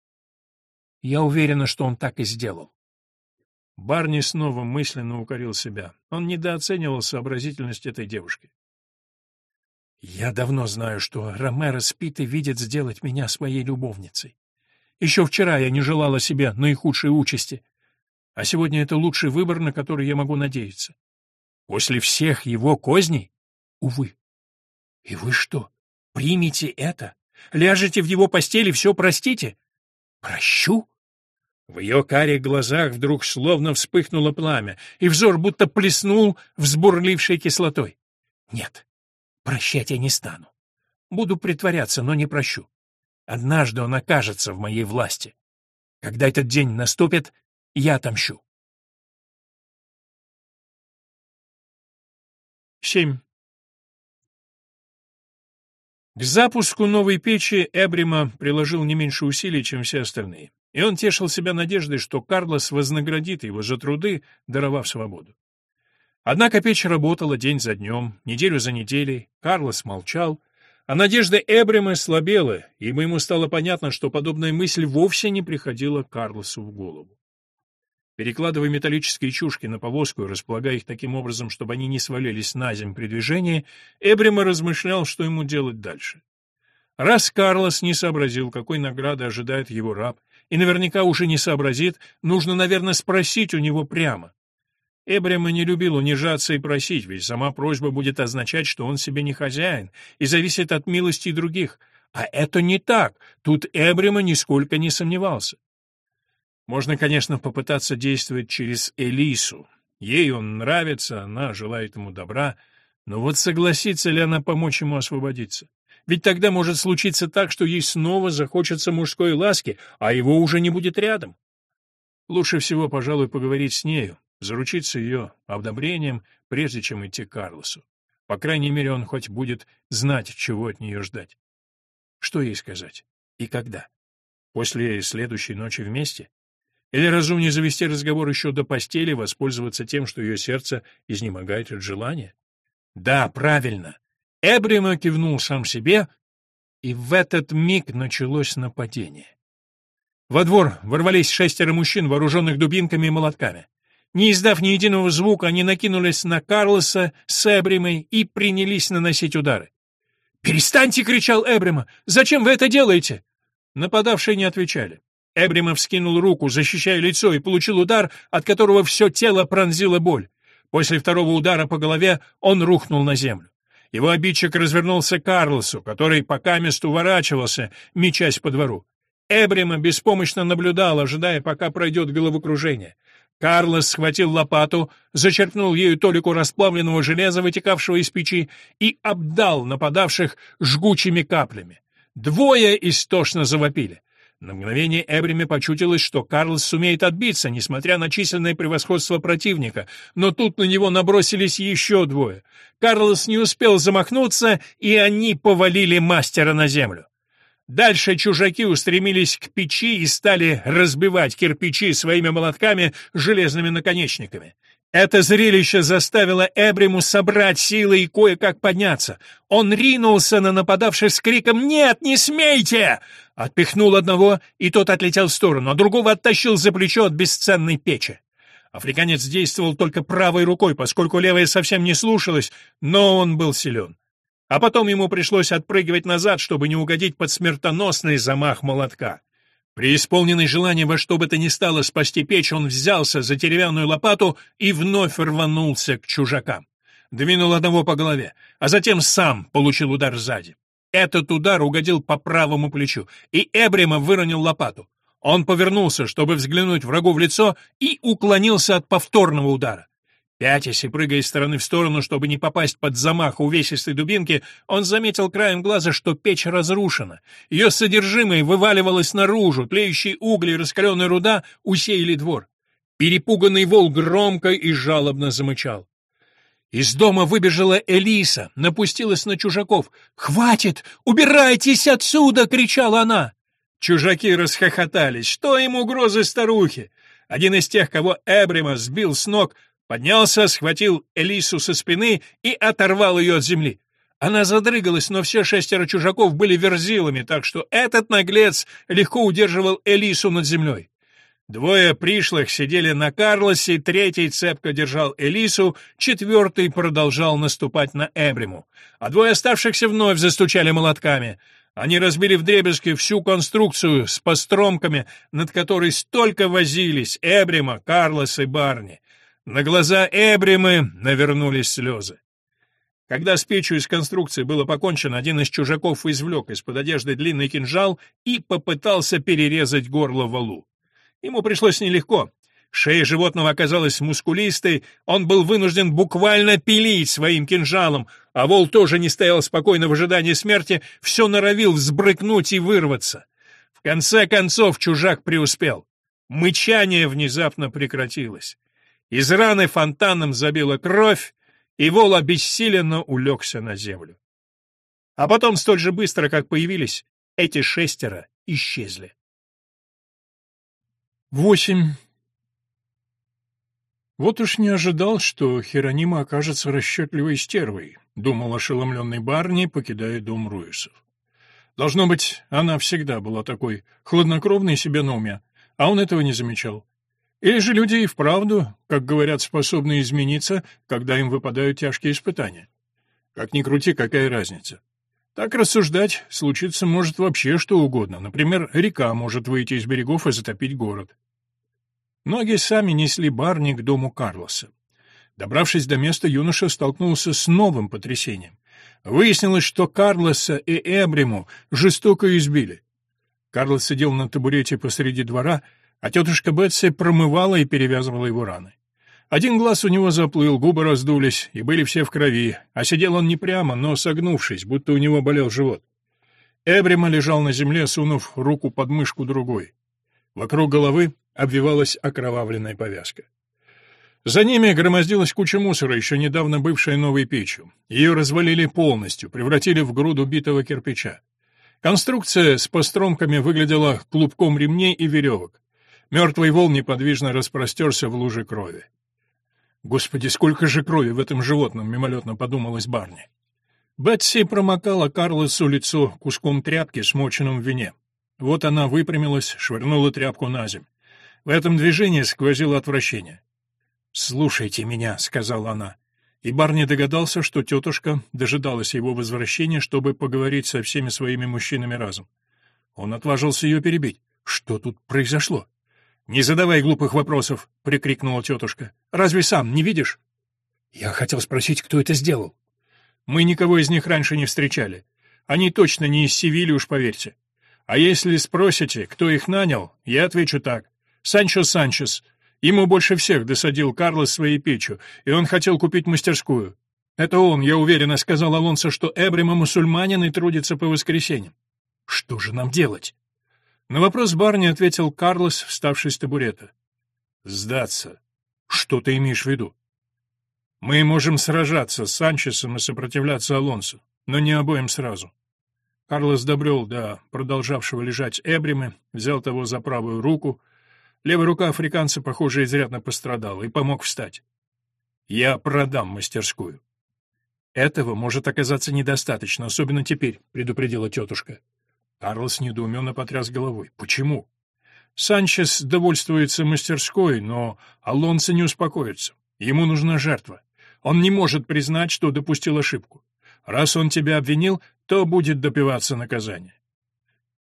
— Я уверена, что он так и сделал. Барни снова мысленно укорил себя. Он недооценивал сообразительность этой девушки. Я давно знаю, что Ромеро спит и видит сделать меня своей любовницей. Еще вчера я не желала себе наихудшей участи, а сегодня это лучший выбор, на который я могу надеяться. После всех его козней? Увы. И вы что, примете это? Ляжете в его постели, все простите? Прощу? В ее карих глазах вдруг словно вспыхнуло пламя, и взор будто плеснул взбурлившей кислотой. Нет, Прощать я не стану. Буду притворяться, но не прощу. Однажды он окажется в моей власти. Когда этот день наступит, я отомщу. 7. К запуску новой печи Эбрима приложил не меньше усилий, чем все остальные. И он тешил себя надеждой, что Карлос вознаградит его за труды, даровав свободу. Однако печь работала день за днем, неделю за неделей, Карлос молчал, а надежда Эбрима слабела, ибо ему стало понятно, что подобная мысль вовсе не приходила Карлосу в голову. Перекладывая металлические чушки на повозку и располагая их таким образом, чтобы они не свалились на землю при движении, Эбрима размышлял, что ему делать дальше. Раз Карлос не сообразил, какой награды ожидает его раб, и наверняка уже не сообразит, нужно, наверное, спросить у него прямо. Эбрима не любил унижаться и просить, ведь сама просьба будет означать, что он себе не хозяин и зависит от милости других. А это не так, тут Эбрима нисколько не сомневался. Можно, конечно, попытаться действовать через Элису. Ей он нравится, она желает ему добра, но вот согласится ли она помочь ему освободиться? Ведь тогда может случиться так, что ей снова захочется мужской ласки, а его уже не будет рядом. Лучше всего, пожалуй, поговорить с нею, заручиться ее одобрением, прежде чем идти к Карлосу. По крайней мере, он хоть будет знать, чего от нее ждать. Что ей сказать? И когда? После следующей ночи вместе? Или разумнее завести разговор еще до постели, воспользоваться тем, что ее сердце изнемогает от желания? Да, правильно. Эбрима кивнул сам себе, и в этот миг началось нападение. Во двор ворвались шестеро мужчин, вооруженных дубинками и молотками. Не издав ни единого звука, они накинулись на Карлоса с Эбримой и принялись наносить удары. «Перестаньте!» — кричал Эбрима. «Зачем вы это делаете?» Нападавшие не отвечали. Эбримов скинул руку, защищая лицо, и получил удар, от которого все тело пронзило боль. После второго удара по голове он рухнул на землю. Его обидчик развернулся к Карлосу, который пока мест уворачивался, мечась по двору. Эбрима беспомощно наблюдал, ожидая, пока пройдет головокружение. Карлос схватил лопату, зачерпнул ею толику расплавленного железа, вытекавшего из печи, и обдал нападавших жгучими каплями. Двое истошно завопили. На мгновение Эбриме почутилось, что Карлос сумеет отбиться, несмотря на численное превосходство противника, но тут на него набросились еще двое. Карлос не успел замахнуться, и они повалили мастера на землю. Дальше чужаки устремились к печи и стали разбивать кирпичи своими молотками железными наконечниками. Это зрелище заставило Эбриму собрать силы и кое-как подняться. Он ринулся на нападавших с криком «Нет, не смейте!» Отпихнул одного, и тот отлетел в сторону, а другого оттащил за плечо от бесценной печи. Африканец действовал только правой рукой, поскольку левая совсем не слушалась, но он был силен. А потом ему пришлось отпрыгивать назад, чтобы не угодить под смертоносный замах молотка. Преисполненный желанием во что бы то ни стало спасти печь, он взялся за деревянную лопату и вновь рванулся к чужакам. Двинул одного по голове, а затем сам получил удар сзади. Этот удар угодил по правому плечу, и Эбрима выронил лопату. Он повернулся, чтобы взглянуть врагу в лицо, и уклонился от повторного удара. Пятясь и прыгая из стороны в сторону, чтобы не попасть под замах увесистой дубинки, он заметил краем глаза, что печь разрушена. Ее содержимое вываливалось наружу, тлеющие угли и раскаленная руда усеяли двор. Перепуганный вол громко и жалобно замычал. Из дома выбежала Элиса, напустилась на чужаков. «Хватит! Убирайтесь отсюда!» — кричала она. Чужаки расхохотались. Что им угрозы старухи? Один из тех, кого Эбрима сбил с ног, Поднялся, схватил Элису со спины и оторвал ее от земли. Она задрыгалась, но все шестеро чужаков были верзилами, так что этот наглец легко удерживал Элису над землей. Двое пришлых сидели на Карлосе, третий цепко держал Элису, четвертый продолжал наступать на Эбриму. А двое оставшихся вновь застучали молотками. Они разбили вдребезги всю конструкцию с постромками, над которой столько возились Эбрима, Карлос и Барни. На глаза Эбримы навернулись слезы. Когда с печью из конструкции было покончено, один из чужаков извлек из-под одежды длинный кинжал и попытался перерезать горло валу. Ему пришлось нелегко. Шея животного оказалась мускулистой, он был вынужден буквально пилить своим кинжалом, а вол тоже не стоял спокойно в ожидании смерти, все норовил взбрыкнуть и вырваться. В конце концов чужак преуспел. Мычание внезапно прекратилось. Из раны фонтаном забила кровь, и вол обессиленно улегся на землю. А потом, столь же быстро, как появились, эти шестеро исчезли. Восемь. Вот уж не ожидал, что Херонима окажется расчетливой стервой, думал ошеломленный Барни, покидая дом Руисов. Должно быть, она всегда была такой хладнокровной себе на уме, а он этого не замечал. Или же люди и вправду, как говорят, способны измениться, когда им выпадают тяжкие испытания. Как ни крути, какая разница? Так рассуждать случится может вообще что угодно. Например, река может выйти из берегов и затопить город. Ноги сами несли Барни к дому Карлоса. Добравшись до места, юноша столкнулся с новым потрясением. Выяснилось, что Карлоса и Эбриму жестоко избили. Карлос сидел на табурете посреди двора, а тетушка Бетси промывала и перевязывала его раны. Один глаз у него заплыл, губы раздулись, и были все в крови, а сидел он не прямо, но согнувшись, будто у него болел живот. Эбрима лежал на земле, сунув руку под мышку другой. Вокруг головы обвивалась окровавленная повязка. За ними громоздилась куча мусора, еще недавно бывшая новой печью. Ее развалили полностью, превратили в груду битого кирпича. Конструкция с постромками выглядела клубком ремней и веревок. Мертвый вол неподвижно распростерся в луже крови. «Господи, сколько же крови в этом животном!» — мимолетно подумалось Барни. Бетси промокала Карлосу лицо куском тряпки, смоченным в вине. Вот она выпрямилась, швырнула тряпку на земь. В этом движении сквозило отвращение. «Слушайте меня», — сказала она. И Барни догадался, что тетушка дожидалась его возвращения, чтобы поговорить со всеми своими мужчинами разом. Он отважился ее перебить. «Что тут произошло?» «Не задавай глупых вопросов!» — прикрикнула тетушка. «Разве сам не видишь?» «Я хотел спросить, кто это сделал». «Мы никого из них раньше не встречали. Они точно не из Севили, уж поверьте. А если спросите, кто их нанял, я отвечу так. Санчо Санчес. Ему больше всех досадил Карлос своей печью, и он хотел купить мастерскую. Это он, я уверенно сказал Алонсо, что Эбрима мусульманин и трудится по воскресеньям. Что же нам делать? На вопрос Барни ответил Карлос, вставший с табурета. «Сдаться. Что ты имеешь в виду?» «Мы можем сражаться с Санчесом и сопротивляться Алонсу, но не обоим сразу». Карлос добрел до продолжавшего лежать Эбримы, взял того за правую руку. Левая рука африканца, похоже, изрядно пострадала и помог встать. «Я продам мастерскую». «Этого может оказаться недостаточно, особенно теперь», — предупредила тетушка. Карлос недоуменно потряс головой. «Почему?» «Санчес довольствуется мастерской, но Алонсо не успокоится. Ему нужна жертва. Он не может признать, что допустил ошибку. Раз он тебя обвинил, то будет допиваться наказание».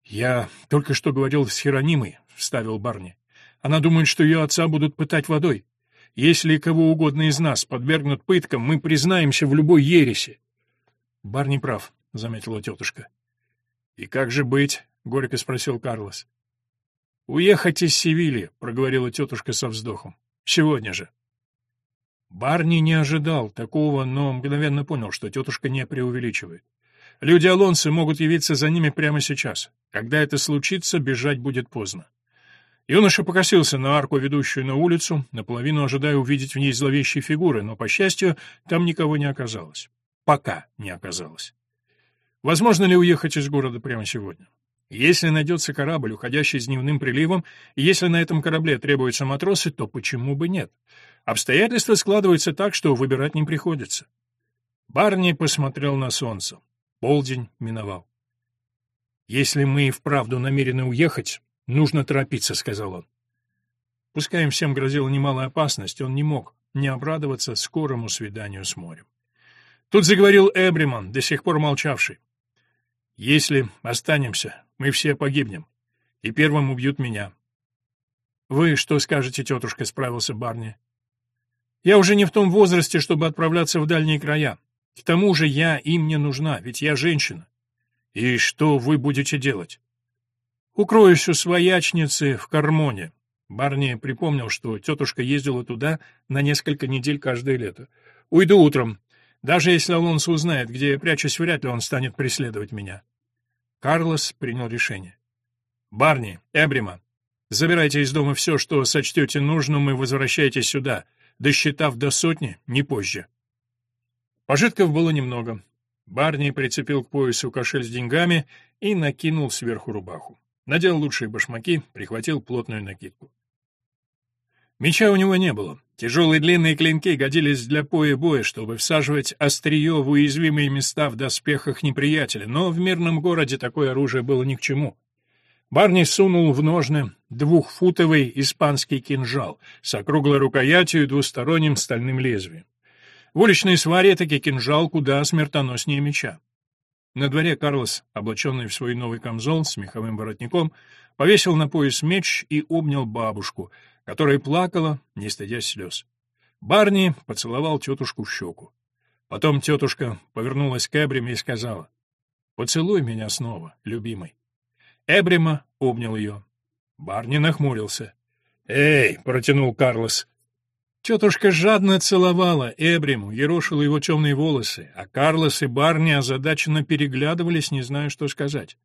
«Я только что говорил с Херонимой», — вставил Барни. «Она думает, что ее отца будут пытать водой. Если кого угодно из нас подвергнут пыткам, мы признаемся в любой ереси». «Барни прав», — заметила тетушка. «И как же быть?» — горько спросил Карлос. «Уехать из Севильи», — проговорила тетушка со вздохом. «Сегодня же». Барни не ожидал такого, но мгновенно понял, что тетушка не преувеличивает. Люди Алонсы могут явиться за ними прямо сейчас. Когда это случится, бежать будет поздно. Юноша покосился на арку, ведущую на улицу, наполовину ожидая увидеть в ней зловещие фигуры, но, по счастью, там никого не оказалось. Пока не оказалось. Возможно ли уехать из города прямо сегодня? Если найдется корабль, уходящий с дневным приливом, и если на этом корабле требуются матросы, то почему бы нет? Обстоятельства складываются так, что выбирать не приходится. Барни посмотрел на солнце. Полдень миновал. «Если мы и вправду намерены уехать, нужно торопиться», — сказал он. Пускай им всем грозила немалая опасность, он не мог не обрадоваться скорому свиданию с морем. Тут заговорил Эбриман, до сих пор молчавший. Если останемся, мы все погибнем, и первым убьют меня. Вы что скажете, тетушка, справился Барни. Я уже не в том возрасте, чтобы отправляться в дальние края. К тому же я им не нужна, ведь я женщина. И что вы будете делать? Укроюсь у своячницы в Кармоне. Барни припомнил, что тетушка ездила туда на несколько недель каждое лето. Уйду утром, даже если Алонсо узнает, где я прячусь, вряд ли он станет преследовать меня. Карлос принял решение. «Барни, Эбрима, забирайте из дома все, что сочтете нужным, и возвращайтесь сюда, досчитав до сотни, не позже». Пожитков было немного. Барни прицепил к поясу кошель с деньгами и накинул сверху рубаху. Надел лучшие башмаки, прихватил плотную накидку. Меча у него не было. Тяжелые длинные клинки годились для поя боя, чтобы всаживать острие в уязвимые места в доспехах неприятеля, но в мирном городе такое оружие было ни к чему. Барни сунул в ножны двухфутовый испанский кинжал с округлой рукоятью и двусторонним стальным лезвием. В уличной сваре таки кинжал куда смертоноснее меча. На дворе Карлос, облаченный в свой новый камзол с меховым воротником, повесил на пояс меч и обнял бабушку, которая плакала, не стыдясь слез. Барни поцеловал тетушку в щеку. Потом тетушка повернулась к Эбриме и сказала, «Поцелуй меня снова, любимый». Эбрима обнял ее. Барни нахмурился. «Эй!» — протянул Карлос. Тетушка жадно целовала Эбриму, ерошила его темные волосы, а Карлос и Барни озадаченно переглядывались, не зная, что сказать.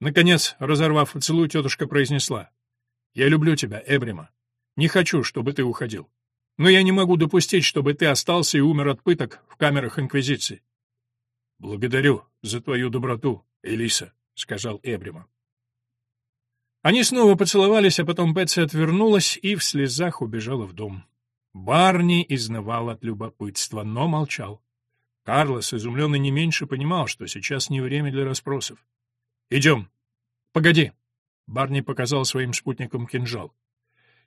Наконец, разорвав поцелуй, тетушка произнесла. «Я люблю тебя, Эбрима. Не хочу, чтобы ты уходил. Но я не могу допустить, чтобы ты остался и умер от пыток в камерах Инквизиции». «Благодарю за твою доброту, Элиса», — сказал Эбрима. Они снова поцеловались, а потом Бетси отвернулась и в слезах убежала в дом. Барни изнывал от любопытства, но молчал. Карлос, изумленный не меньше, понимал, что сейчас не время для расспросов. «Идем». «Погоди». Барни показал своим спутникам кинжал.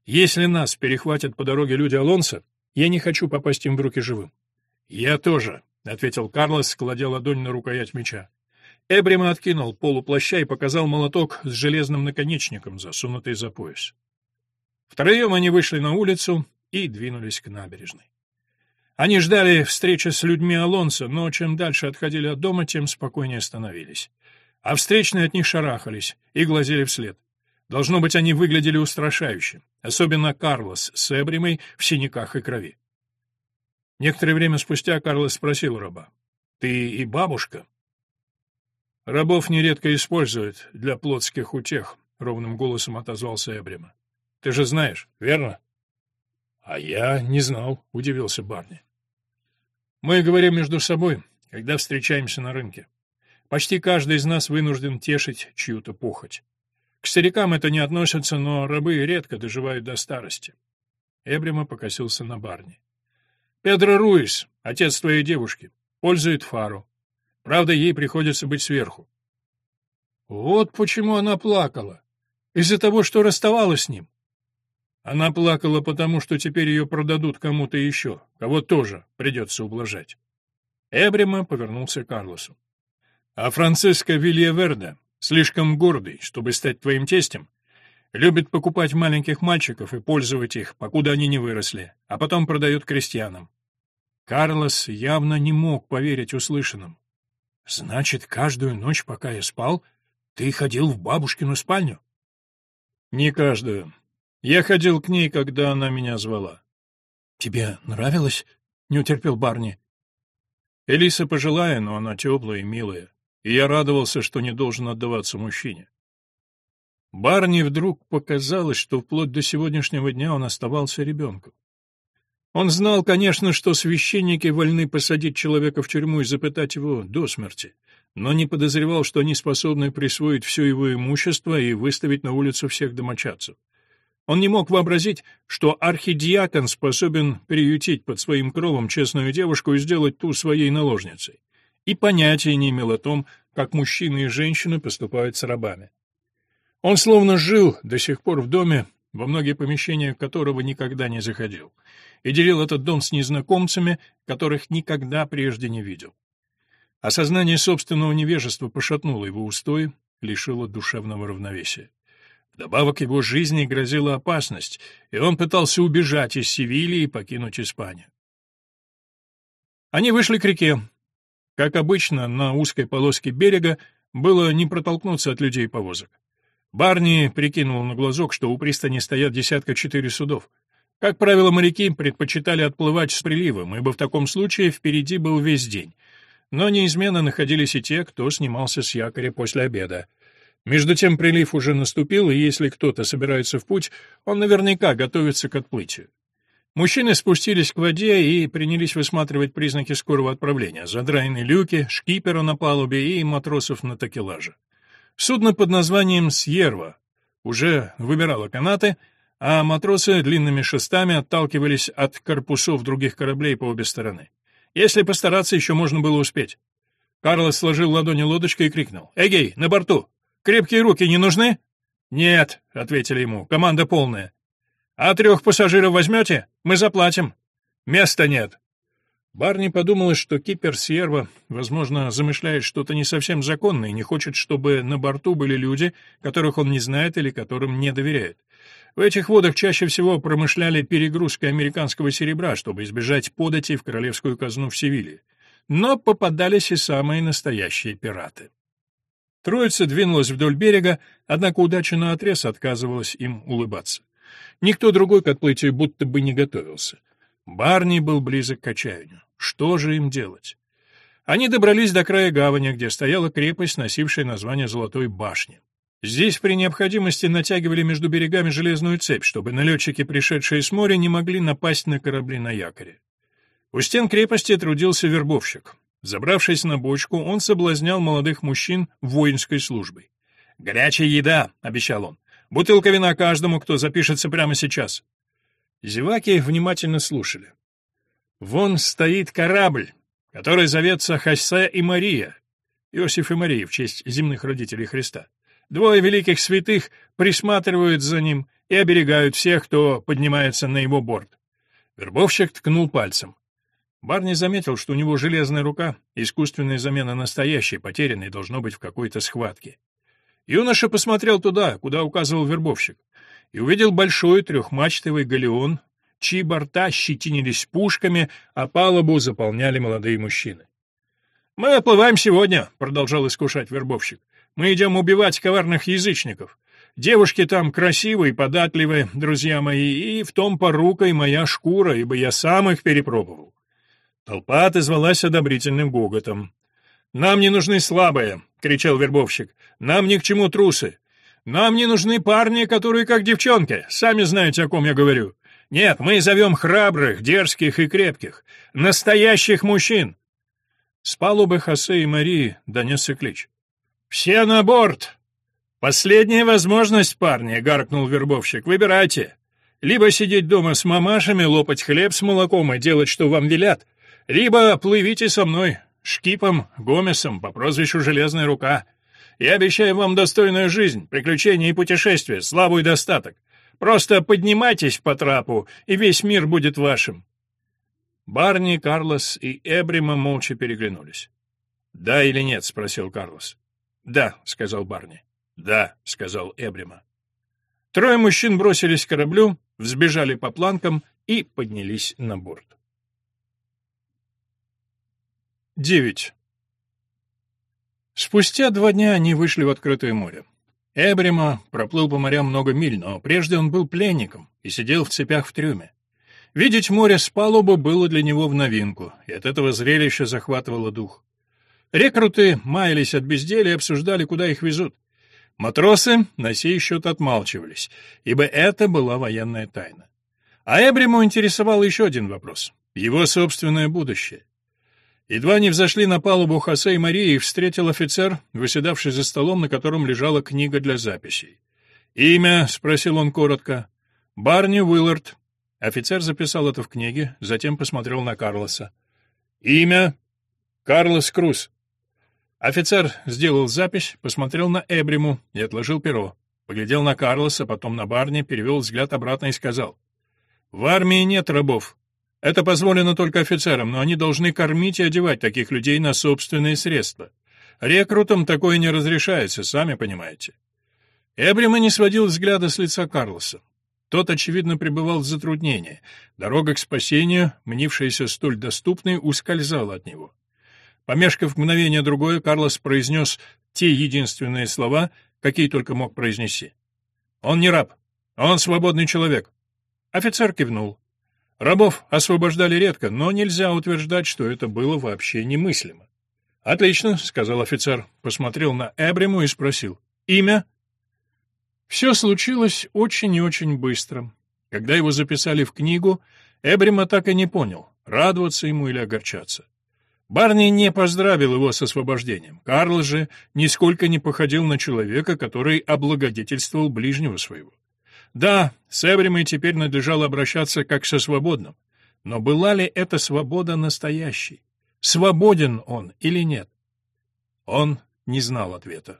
«Если нас перехватят по дороге люди Алонса, я не хочу попасть им в руки живым». «Я тоже», — ответил Карлос, кладя ладонь на рукоять меча. Эбрима откинул полуплаща и показал молоток с железным наконечником, засунутый за пояс. Втроем они вышли на улицу, и двинулись к набережной. Они ждали встречи с людьми Алонсо, но чем дальше отходили от дома, тем спокойнее становились. А встречные от них шарахались и глазели вслед. Должно быть, они выглядели устрашающе, особенно Карлос с Эбримой в синяках и крови. Некоторое время спустя Карлос спросил раба, «Ты и бабушка?» «Рабов нередко используют для плотских утех», — ровным голосом отозвался Эбрима. «Ты же знаешь, верно?» «А я не знал», — удивился Барни. «Мы говорим между собой, когда встречаемся на рынке. Почти каждый из нас вынужден тешить чью-то похоть. К старикам это не относится, но рабы редко доживают до старости». Эбрима покосился на Барни. «Педро Руис, отец твоей девушки, пользует фару. Правда, ей приходится быть сверху». «Вот почему она плакала. Из-за того, что расставалась с ним. Она плакала потому, что теперь ее продадут кому-то еще, кого тоже придется ублажать. Эбрима повернулся к Карлосу. А Франциско Вильяверда, слишком гордый, чтобы стать твоим тестем, любит покупать маленьких мальчиков и пользовать их, покуда они не выросли, а потом продает крестьянам. Карлос явно не мог поверить услышанным. «Значит, каждую ночь, пока я спал, ты ходил в бабушкину спальню?» «Не каждую. Я ходил к ней, когда она меня звала. «Тебе нравилось?» — не утерпел Барни. Элиса пожилая, но она теплая и милая, и я радовался, что не должен отдаваться мужчине. Барни вдруг показалось, что вплоть до сегодняшнего дня он оставался ребенком. Он знал, конечно, что священники вольны посадить человека в тюрьму и запытать его до смерти, но не подозревал, что они способны присвоить все его имущество и выставить на улицу всех домочадцев. Он не мог вообразить, что архидиакон способен приютить под своим кровом честную девушку и сделать ту своей наложницей. И понятия не имел о том, как мужчины и женщины поступают с рабами. Он словно жил до сих пор в доме, во многие помещения которого никогда не заходил, и делил этот дом с незнакомцами, которых никогда прежде не видел. Осознание собственного невежества пошатнуло его устои, лишило душевного равновесия. Вдобавок его жизни грозила опасность, и он пытался убежать из Севильи и покинуть Испанию. Они вышли к реке. Как обычно, на узкой полоске берега было не протолкнуться от людей повозок. Барни прикинул на глазок, что у пристани стоят десятка четыре судов. Как правило, моряки предпочитали отплывать с приливом, ибо в таком случае впереди был весь день. Но неизменно находились и те, кто снимался с якоря после обеда. Между тем прилив уже наступил, и если кто-то собирается в путь, он наверняка готовится к отплытию. Мужчины спустились к воде и принялись высматривать признаки скорого отправления, задраенные люки, шкипера на палубе и матросов на такелаже. Судно под названием «Сьерва» уже выбирало канаты, а матросы длинными шестами отталкивались от корпусов других кораблей по обе стороны. Если постараться, еще можно было успеть. Карлос сложил ладони лодочкой и крикнул. «Эгей, на борту! Крепкие руки не нужны?» «Нет», — ответили ему, — «команда полная». «А трех пассажиров возьмете? Мы заплатим». «Места нет». Барни подумалось, что кипер Сьерва, возможно, замышляет что-то не совсем законное и не хочет, чтобы на борту были люди, которых он не знает или которым не доверяет. В этих водах чаще всего промышляли перегрузкой американского серебра, чтобы избежать подати в королевскую казну в Севиле. Но попадались и самые настоящие пираты. Троица двинулась вдоль берега, однако удача наотрез отказывалась им улыбаться. Никто другой к отплытию будто бы не готовился. Барни был близок к отчаянию. Что же им делать? Они добрались до края гавани, где стояла крепость, носившая название Золотой башни. Здесь при необходимости натягивали между берегами железную цепь, чтобы налетчики, пришедшие с моря, не могли напасть на корабли на якоре. У стен крепости трудился вербовщик. Забравшись на бочку, он соблазнял молодых мужчин воинской службой. «Горячая еда», — обещал он. Бутылка вина каждому, кто запишется прямо сейчас. Зеваки внимательно слушали. Вон стоит корабль, который зовется Хосе и Мария. Иосиф и Мария в честь земных родителей Христа. Двое великих святых присматривают за ним и оберегают всех, кто поднимается на его борт. Вербовщик ткнул пальцем. Барни заметил, что у него железная рука, искусственная замена настоящей, потерянной, должно быть в какой-то схватке. Юноша посмотрел туда, куда указывал вербовщик, и увидел большой трехмачтовый галеон, чьи борта щетинились пушками, а палубу заполняли молодые мужчины. «Мы отплываем сегодня», — продолжал искушать вербовщик. «Мы идем убивать коварных язычников. Девушки там красивые, податливые, друзья мои, и в том порука и моя шкура, ибо я сам их перепробовал». Толпа отозвалась одобрительным гоготом. «Нам не нужны слабые», — кричал вербовщик. «Нам ни к чему трусы. Нам не нужны парни, которые как девчонки. Сами знаете, о ком я говорю. Нет, мы зовем храбрых, дерзких и крепких. Настоящих мужчин». С палубы Хосе и Марии донесся клич. «Все на борт!» «Последняя возможность, парни!» — гаркнул вербовщик. «Выбирайте. Либо сидеть дома с мамашами, лопать хлеб с молоком и делать, что вам велят, либо плывите со мной. Шкипом Гомесом по прозвищу «Железная рука». Я обещаю вам достойную жизнь, приключения и путешествия, славу и достаток. Просто поднимайтесь по трапу, и весь мир будет вашим». Барни, Карлос и Эбрима молча переглянулись. «Да или нет?» — спросил Карлос. «Да», — сказал Барни. «Да», — сказал Эбрима. Трое мужчин бросились к кораблю, взбежали по планкам и поднялись на борт. 9. Спустя два дня они вышли в открытое море. Эбрима проплыл по морям много миль, но прежде он был пленником и сидел в цепях в трюме. Видеть море с палубы было для него в новинку, и от этого зрелища захватывало дух. Рекруты маялись от безделия и обсуждали, куда их везут. Матросы на сей счет отмалчивались, ибо это была военная тайна. А Эбриму интересовал еще один вопрос — его собственное будущее. Едва не взошли на палубу Хосе и Марии, их встретил офицер, выседавший за столом, на котором лежала книга для записей. «Имя?» — спросил он коротко. «Барни Уиллард». Офицер записал это в книге, затем посмотрел на Карлоса. «Имя?» «Карлос Круз». Офицер сделал запись, посмотрел на Эбриму и отложил перо. Поглядел на Карлоса, потом на Барни, перевел взгляд обратно и сказал. «В армии нет рабов. Это позволено только офицерам, но они должны кормить и одевать таких людей на собственные средства. Рекрутам такое не разрешается, сами понимаете. Эбрима не сводил взгляда с лица Карлоса. Тот, очевидно, пребывал в затруднении. Дорога к спасению, мнившаяся столь доступной, ускользала от него. Помешкав мгновение другое, Карлос произнес те единственные слова, какие только мог произнести. «Он не раб, он свободный человек». Офицер кивнул. Рабов освобождали редко, но нельзя утверждать, что это было вообще немыслимо. «Отлично», — сказал офицер, посмотрел на Эбриму и спросил. «Имя?» Все случилось очень и очень быстро. Когда его записали в книгу, Эбрима так и не понял, радоваться ему или огорчаться. Барни не поздравил его с освобождением. Карл же нисколько не походил на человека, который облагодетельствовал ближнего своего. Да, с Эбримой теперь надлежало обращаться как со свободным. Но была ли эта свобода настоящей? Свободен он или нет? Он не знал ответа.